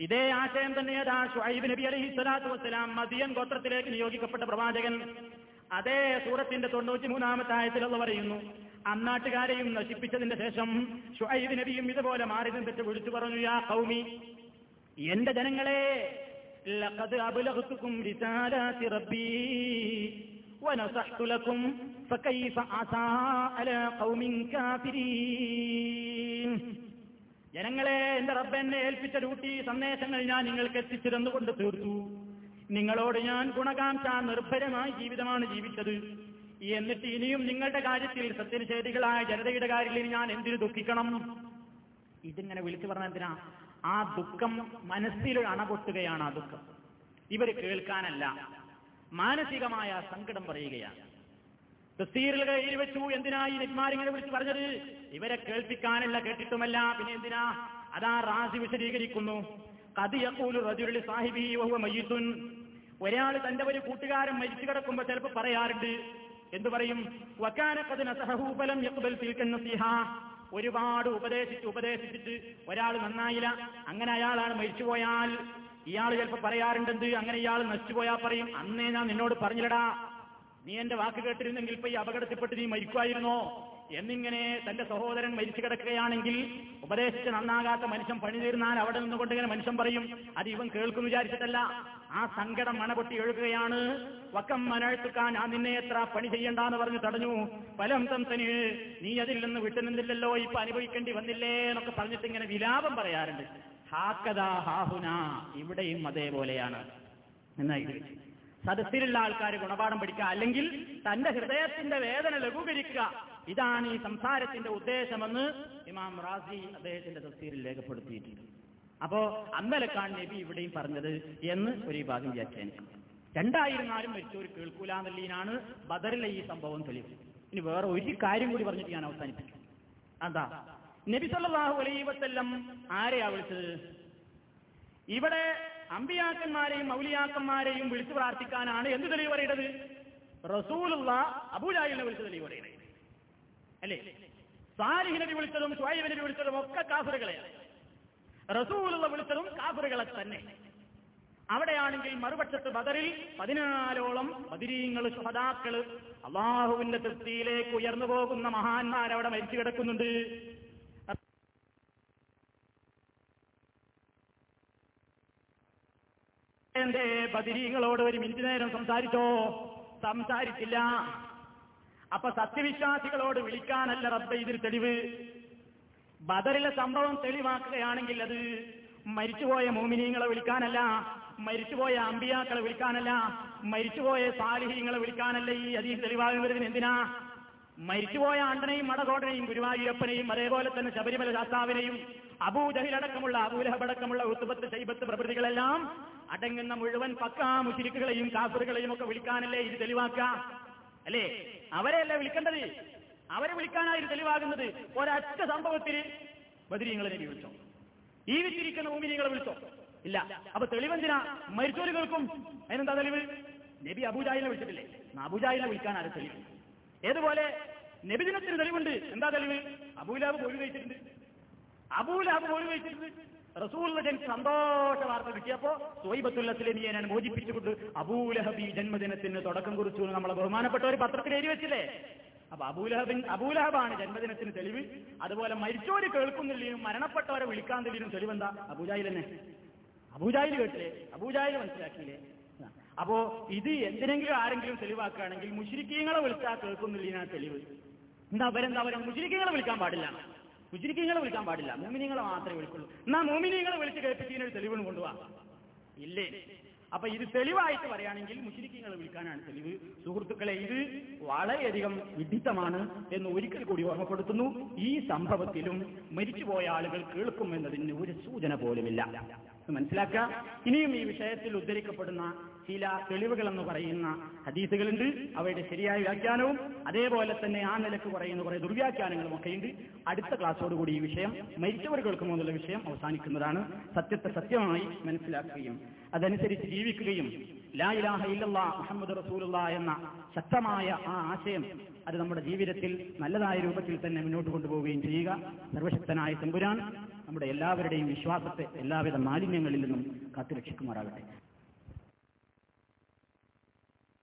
ഇതേ ആശയം തന്നെ അതാ ഷുഹൈബ് നബി അലൈഹി സ്വലാത്തു വസ്സലാം മദിയൻ ഗോത്രത്തിലേക്ക് നിയോഗിക്കപ്പെട്ട പ്രവാചകൻ അതേ സൂറത്തിന്റെ തൊണ്ണൂറ്റി മൂന്നാമത്തെ ആയത്തിലുള്ള പറയുന്നു അന്നാട്ടുകാരെയും നശിപ്പിച്ചതിന്റെ ശേഷം ഷുഹൈബ് നബിയും ഇതുപോലെ മാറി നിന്നിട്ട് വിളിച്ചു പറഞ്ഞു യാ കൗമി എന്റെ ജനങ്ങളെ ലഖദ് വനസഹ്തു ലക്കും ഫകൈഫ عسى على ഖൗമിൻ കാഫിരീൻ ജനങ്ങളെ എന്റെ റബ്ബ് എന്നെ ഏൽപ്പിച്ച ഡ്യൂട്ടി സന്ദേശങ്ങൾ ഞാൻ നിങ്ങൾക്ക് എത്തിച്ചിരുന്നുകൊണ്ട് തീർത്തു. നിങ്ങളോട് ഞാൻ ഗുണകാംക്ഷ നിർഭരമായ ജീവിതമാണ് ജീവിച്ചത്. എന്നിട്ട് ഇനിയും നിങ്ങളുടെ കാര്യത്തിൽ സത്യനിഷേധികളായ ജനതയുടെ കാര്യത്തിൽ ഞാൻ എന്തിനു ദുഃഖിക്കണം? ഇതിങ്ങനെ വിളിച്ചു പറഞ്ഞ എന്തിനാ? ആ ദുഃഖം മനസ്സിൽ അണപൊട്ടുകയാണ് ആ ദുഃഖം. ഇവർ കേൾക്കാനല്ല. മാനസികമായ സങ്കടം പറയുകയാണ്. തസ്തീറിൽ കയ്യിൽ വെച്ചു എന്തിനാ ഈ നെറ്റ്മാരിങ്ങനെ വിളിച്ച് പറഞ്ഞത്? ഇവരെ കേൾപ്പിക്കാനല്ല കേട്ടിട്ടുമല്ല. പിന്നെ എന്തിനാ? അതാ റാസി വിശദീകരിക്കുന്നു. സാഹിബി ഒരാൾ തന്റെ ഒരു കൂട്ടുകാരൻ മരിച്ചു കിടക്കുമ്പോ ചിലപ്പോ പറയാറുണ്ട്. എന്തു പറയും? ഒരുപാട് ഉപദേശിച്ച് ഉപദേശിച്ചിട്ട് ഒരാൾ നന്നായില്ല. അങ്ങനെ അയാളാണ് മരിച്ചുപോയാൽ. ഇയാൾ ചിലപ്പോൾ പറയാറുണ്ടെന്ത്? അങ്ങനെ ഇയാൾ നശിച്ചുപോയാൽ പറയും. അന്നേ ഞാൻ നിന്നോട് പറഞ്ഞില്ലടാ. നീ എന്റെ വാക്ക് കേട്ടിരുന്നെങ്കിൽ ഇപ്പൊ ഈ അപകടത്തിൽപ്പെട്ട് നീ മരിക്കുമായിരുന്നോ? എന്നിങ്ങനെ തന്റെ സഹോദരൻ മരിച്ചു കിടക്കുകയാണെങ്കിൽ ഉപദേശിച്ച് നന്നാകാത്ത മനുഷ്യൻ പണി തീർന്നാൽ അവിടെ നിന്നുകൊണ്ട് ഇങ്ങനെ മനുഷ്യൻ പറയും. അത് ഇവൻ കേൾക്കും വിചാരിച്ചിട്ടല്ല. ആ സങ്കടം മണപൊട്ടി എഴുകുകയാണ് വക്കം മനഴ്ത്തുക്കാൻ ആ നിന്നെ എത്ര പണി ചെയ്യണ്ടെന്ന് പറഞ്ഞ് തടഞ്ഞു. ഫലം തന്തന് നീ അതിൽ നിന്ന് വിട്ടുനിന്നില്ലല്ലോ ഇപ്പൊ അനുഭവിക്കേണ്ടി വന്നില്ലേ എന്നൊക്കെ പറഞ്ഞിട്ട് ഇങ്ങനെ വിലാപം പറയാറുണ്ട്. ഹാക്കഥാ ഹാഹുന ഇവിടെയും അതേപോലെയാണ്. എന്നായി സദസ്സിലുള്ള ആൾക്കാർ ഗുണപാഠം പഠിക്കുക അല്ലെങ്കിൽ തന്റെ ഹൃദയത്തിന്റെ വേദന ലഘൂകരിക്കുക. ഇതാണ് ഈ സംസാരത്തിന്റെ ഉദ്ദേശമെന്ന് ഇമാം റാസി അദ്ദേഹത്തിന്റെ തഫ്സീറിൽ രേഖപ്പെടുത്തിയിട്ടുണ്ട്. അപ്പോ അന്നലക്കാണ് നബി ഇവിടെയും പറഞ്ഞത് എന്ന് ഒരു വിഭാഗം വ്യാഖ്യാനിക്കും രണ്ടായിരുന്നാലും മരിച്ചവർ കേൾക്കൂലാന്നല്ലീനാണ് ബദറിലെ ഈ സംഭവം തെളിവ്. ഇനി വേറെ ഒരു കാര്യം കൂടി പറഞ്ഞിട്ട് ഞാൻ അവസാനിപ്പിക്കും. അതാ നബി സല്ലല്ലാഹു അലൈഹി വസല്ലം ആരെയാ വിളിച്ചത്? ഇവിടെ അമ്പിയാക്കന്മാരെയും മൗലിയാക്കന്മാരെയും വിളിച്ചു പ്രാർത്ഥിക്കാനാണ് എന്ത് തെളിവ് പറയേണ്ടത് റസൂലുള്ള അബുലായിനെ വിളിച്ച തെളിവ് പറയണേ അല്ലേ? സാലിഹിനെ വിളിച്ചതും നബി വിളിച്ചതും ഒക്കെ കാഫറുകളെയാണ് റസൂലുള്ള വിളിച്ചതും കാഫറുകളെ തന്നെ. അവിടെയാണെങ്കിൽ മറുപക്ഷത്ത് ബദറിൽ പതിനാലോളം ബദിരീങ്ങൾ സുഹതാക്കൾ അള്ളാഹുവിന്റെ തൃപ്തിയിലേക്ക് ഉയർന്നു പോകുന്ന മഹാന്മാരവിടെ മരിച്ചു കിടക്കുന്നുണ്ട്. എന്റെ ബദിരീങ്ങളോട് ഒരു മിനിറ്റ് നേരം സംസാരിച്ചോ? സംസാരിച്ചില്ല. അപ്പൊ സത്യവിശ്വാസികളോട് വിളിക്കാനല്ല റബ്ബ ഇതിന് തെളിവ്. ബദറിലെ സംഭവം തെളിവാക്കുകയാണെങ്കിൽ അത് മരിച്ചുപോയ മോമിനീങ്ങളെ വിളിക്കാനല്ല മരിച്ചുപോയ അമ്പിയാക്കളെ വിളിക്കാനല്ല മരിച്ചുപോയ സാലിഹീങ്ങളെ വിളിക്കാനല്ല ഈ അതീ തെളിവാകുന്നതിന് എന്തിനാ? മരിച്ചുപോയ ആണ്ടനെയും മടകോടനെയും ഗുരുവായൂരപ്പനെയും അതേപോലെ തന്നെ ശബരിമല ശാസ്താവിനെയും അബൂജഹിലടക്കമുള്ള അബൂലഹബടക്കമുള്ള ഉത്തുബത്ത് ശൈബത്ത് പ്രഭൃതികളെല്ലാം അടങ്ങുന്ന മുഴുവൻ പക്കാ മുഷിരിക്കുകളെയും കാഫറുകളെയും ഒക്കെ വിളിക്കാനല്ലേ ഇത് തെളിവാക്ക? അല്ലേ? അവരെയല്ലേ വിളിക്കേണ്ടത്? അവരെ വിളിക്കാനായി തെളിവാകുന്നത്? ഒരൊറ്റ സംഭവത്തിൽ ബദിരീങ്ങളെ നബി വിളിച്ചോ? ജീവിച്ചിരിക്കുന്ന ഭൂമിനികളെ വിളിച്ചോ? ഇല്ല. അപ്പൊ തെളിവെന്തിനാ? മരിച്ചോര് കേൾക്കും അതിനെന്താ തെളിവ്? നബി അബൂജാഹിനെ വിളിച്ചിട്ടില്ലേ? അബൂജാഹിനെ വിളിക്കാൻ ആരും തെളിവ് ഏതുപോലെ? നബിദിനത്തിന് തെളിവുണ്ട്. എന്താ തെളിവ്? അബൂലാബ് പോലും കഴിച്ചിട്ടുണ്ട്. അബൂലാബ് പോലും കഴിച്ചിട്ടുണ്ട് റസൂലിന്റെ ജനിച്ച് സന്തോഷ വാർത്ത കിട്ടിയപ്പോ സോയിബത്തുല്ലത്തിലെ ഞാൻ മോചിപ്പിച്ചുകൊണ്ട് അബൂലഹബി ജന്മദിനത്തിന് തുടക്കം കുറിച്ചു നമ്മളെ ബഹുമാനപ്പെട്ട ഒരു പത്രത്തിൽ എഴുതി വെച്ചില്ലേ? അപ്പൊ അബൂലഹബിൻ അബൂലഹബാണ് ജന്മദിനത്തിന് തെളിവ്. അതുപോലെ മരിച്ചോര് കേൾക്കുന്നില്ലേനും മരണപ്പെട്ടവരെ വിളിക്കാൻ തെളിയും തെളിവെന്താ? അബൂജായിൽ തന്നെ അബൂജായിൽ കേട്ടില്ലേ? അബൂജായിൽ മനസ്സിലാക്കിയില്ലേ? അപ്പോ ഇത് എന്തിനെങ്കിലും ആരെങ്കിലും തെളിവാക്കുകയാണെങ്കിൽ മുഷിരിക്കീങ്ങളെ വിളിച്ചാൽ കേൾക്കുന്നില്ല തെളിവ്. എന്താ അവരെന്താ അവരെ മുഷിരിക്കീങ്ങളെ വിളിക്കാൻ പാടില്ല. മുജിരിക്കങ്ങളെ വിളിക്കാൻ പാടില്ല. മോമിനിങ്ങളെ മാത്രമേ വിളിക്കുള്ളൂ. എന്നാ മോമിനിങ്ങളെ വിളിച്ച് കേൾപ്പിച്ചതിന് ഒരു തെളിവിന് കൊണ്ടുപോവാ ഇല്ലേ? അപ്പൊ ഇത് തെളിവായിട്ട് പറയുകയാണെങ്കിൽ മുസ്ലിക്കുകളെ വിളിക്കാനാണ് തെളിവ്. സുഹൃത്തുക്കളെ ഇത് വളരെയധികം വിഡിത്തമാണ് എന്ന് ഒരിക്കൽ കൂടി ഓർമ്മപ്പെടുത്തുന്നു. ഈ സംഭവത്തിലും മരിച്ചുപോയ ആളുകൾ കേൾക്കും എന്നതിന് ഒരു സൂചന പോലുമില്ല. മനസ്സിലാക്കുക? ഇനിയും ഈ വിഷയത്തിൽ ഉദ്ധരിക്കപ്പെടുന്ന ചില തെളിവുകൾ എന്ന് പറയുന്ന ഹദീസുകളുണ്ട്. അവയുടെ ശരിയായ വ്യാഖ്യാനവും അതേപോലെ തന്നെ ആ നിലയ്ക്ക് പറയുന്ന കുറെ ദുർവ്യാഖ്യാനങ്ങളും ഒക്കെയുണ്ട്. അടുത്ത ക്ലാസ്സോടുകൂടി ഈ വിഷയം മരിച്ചവർ കേൾക്കുമോ എന്നുള്ള വിഷയം അവസാനിക്കുന്നതാണ്. സത്യത്തെ സത്യമായി മനസ്സിലാക്കുകയും അതനുസരിച്ച് ജീവിക്കുകയും ലാ ഇലാഹ ഇല്ലല്ലാ മുഹമ്മദ് റസൂലുള്ള എന്ന ശക്തമായ ആ ആശയം അത് നമ്മുടെ ജീവിതത്തിൽ നല്ലതായ രൂപത്തിൽ തന്നെ മുന്നോട്ട് കൊണ്ടുപോവുകയും ചെയ്യുക. സർവശക്തനായ തമ്പുരാൻ നമ്മുടെ എല്ലാവരുടെയും വിശ്വാസത്തെ എല്ലാവിധ മാലിന്യങ്ങളിൽ നിന്നും കാത്തുരക്ഷിക്കുമാറാകട്ടെ.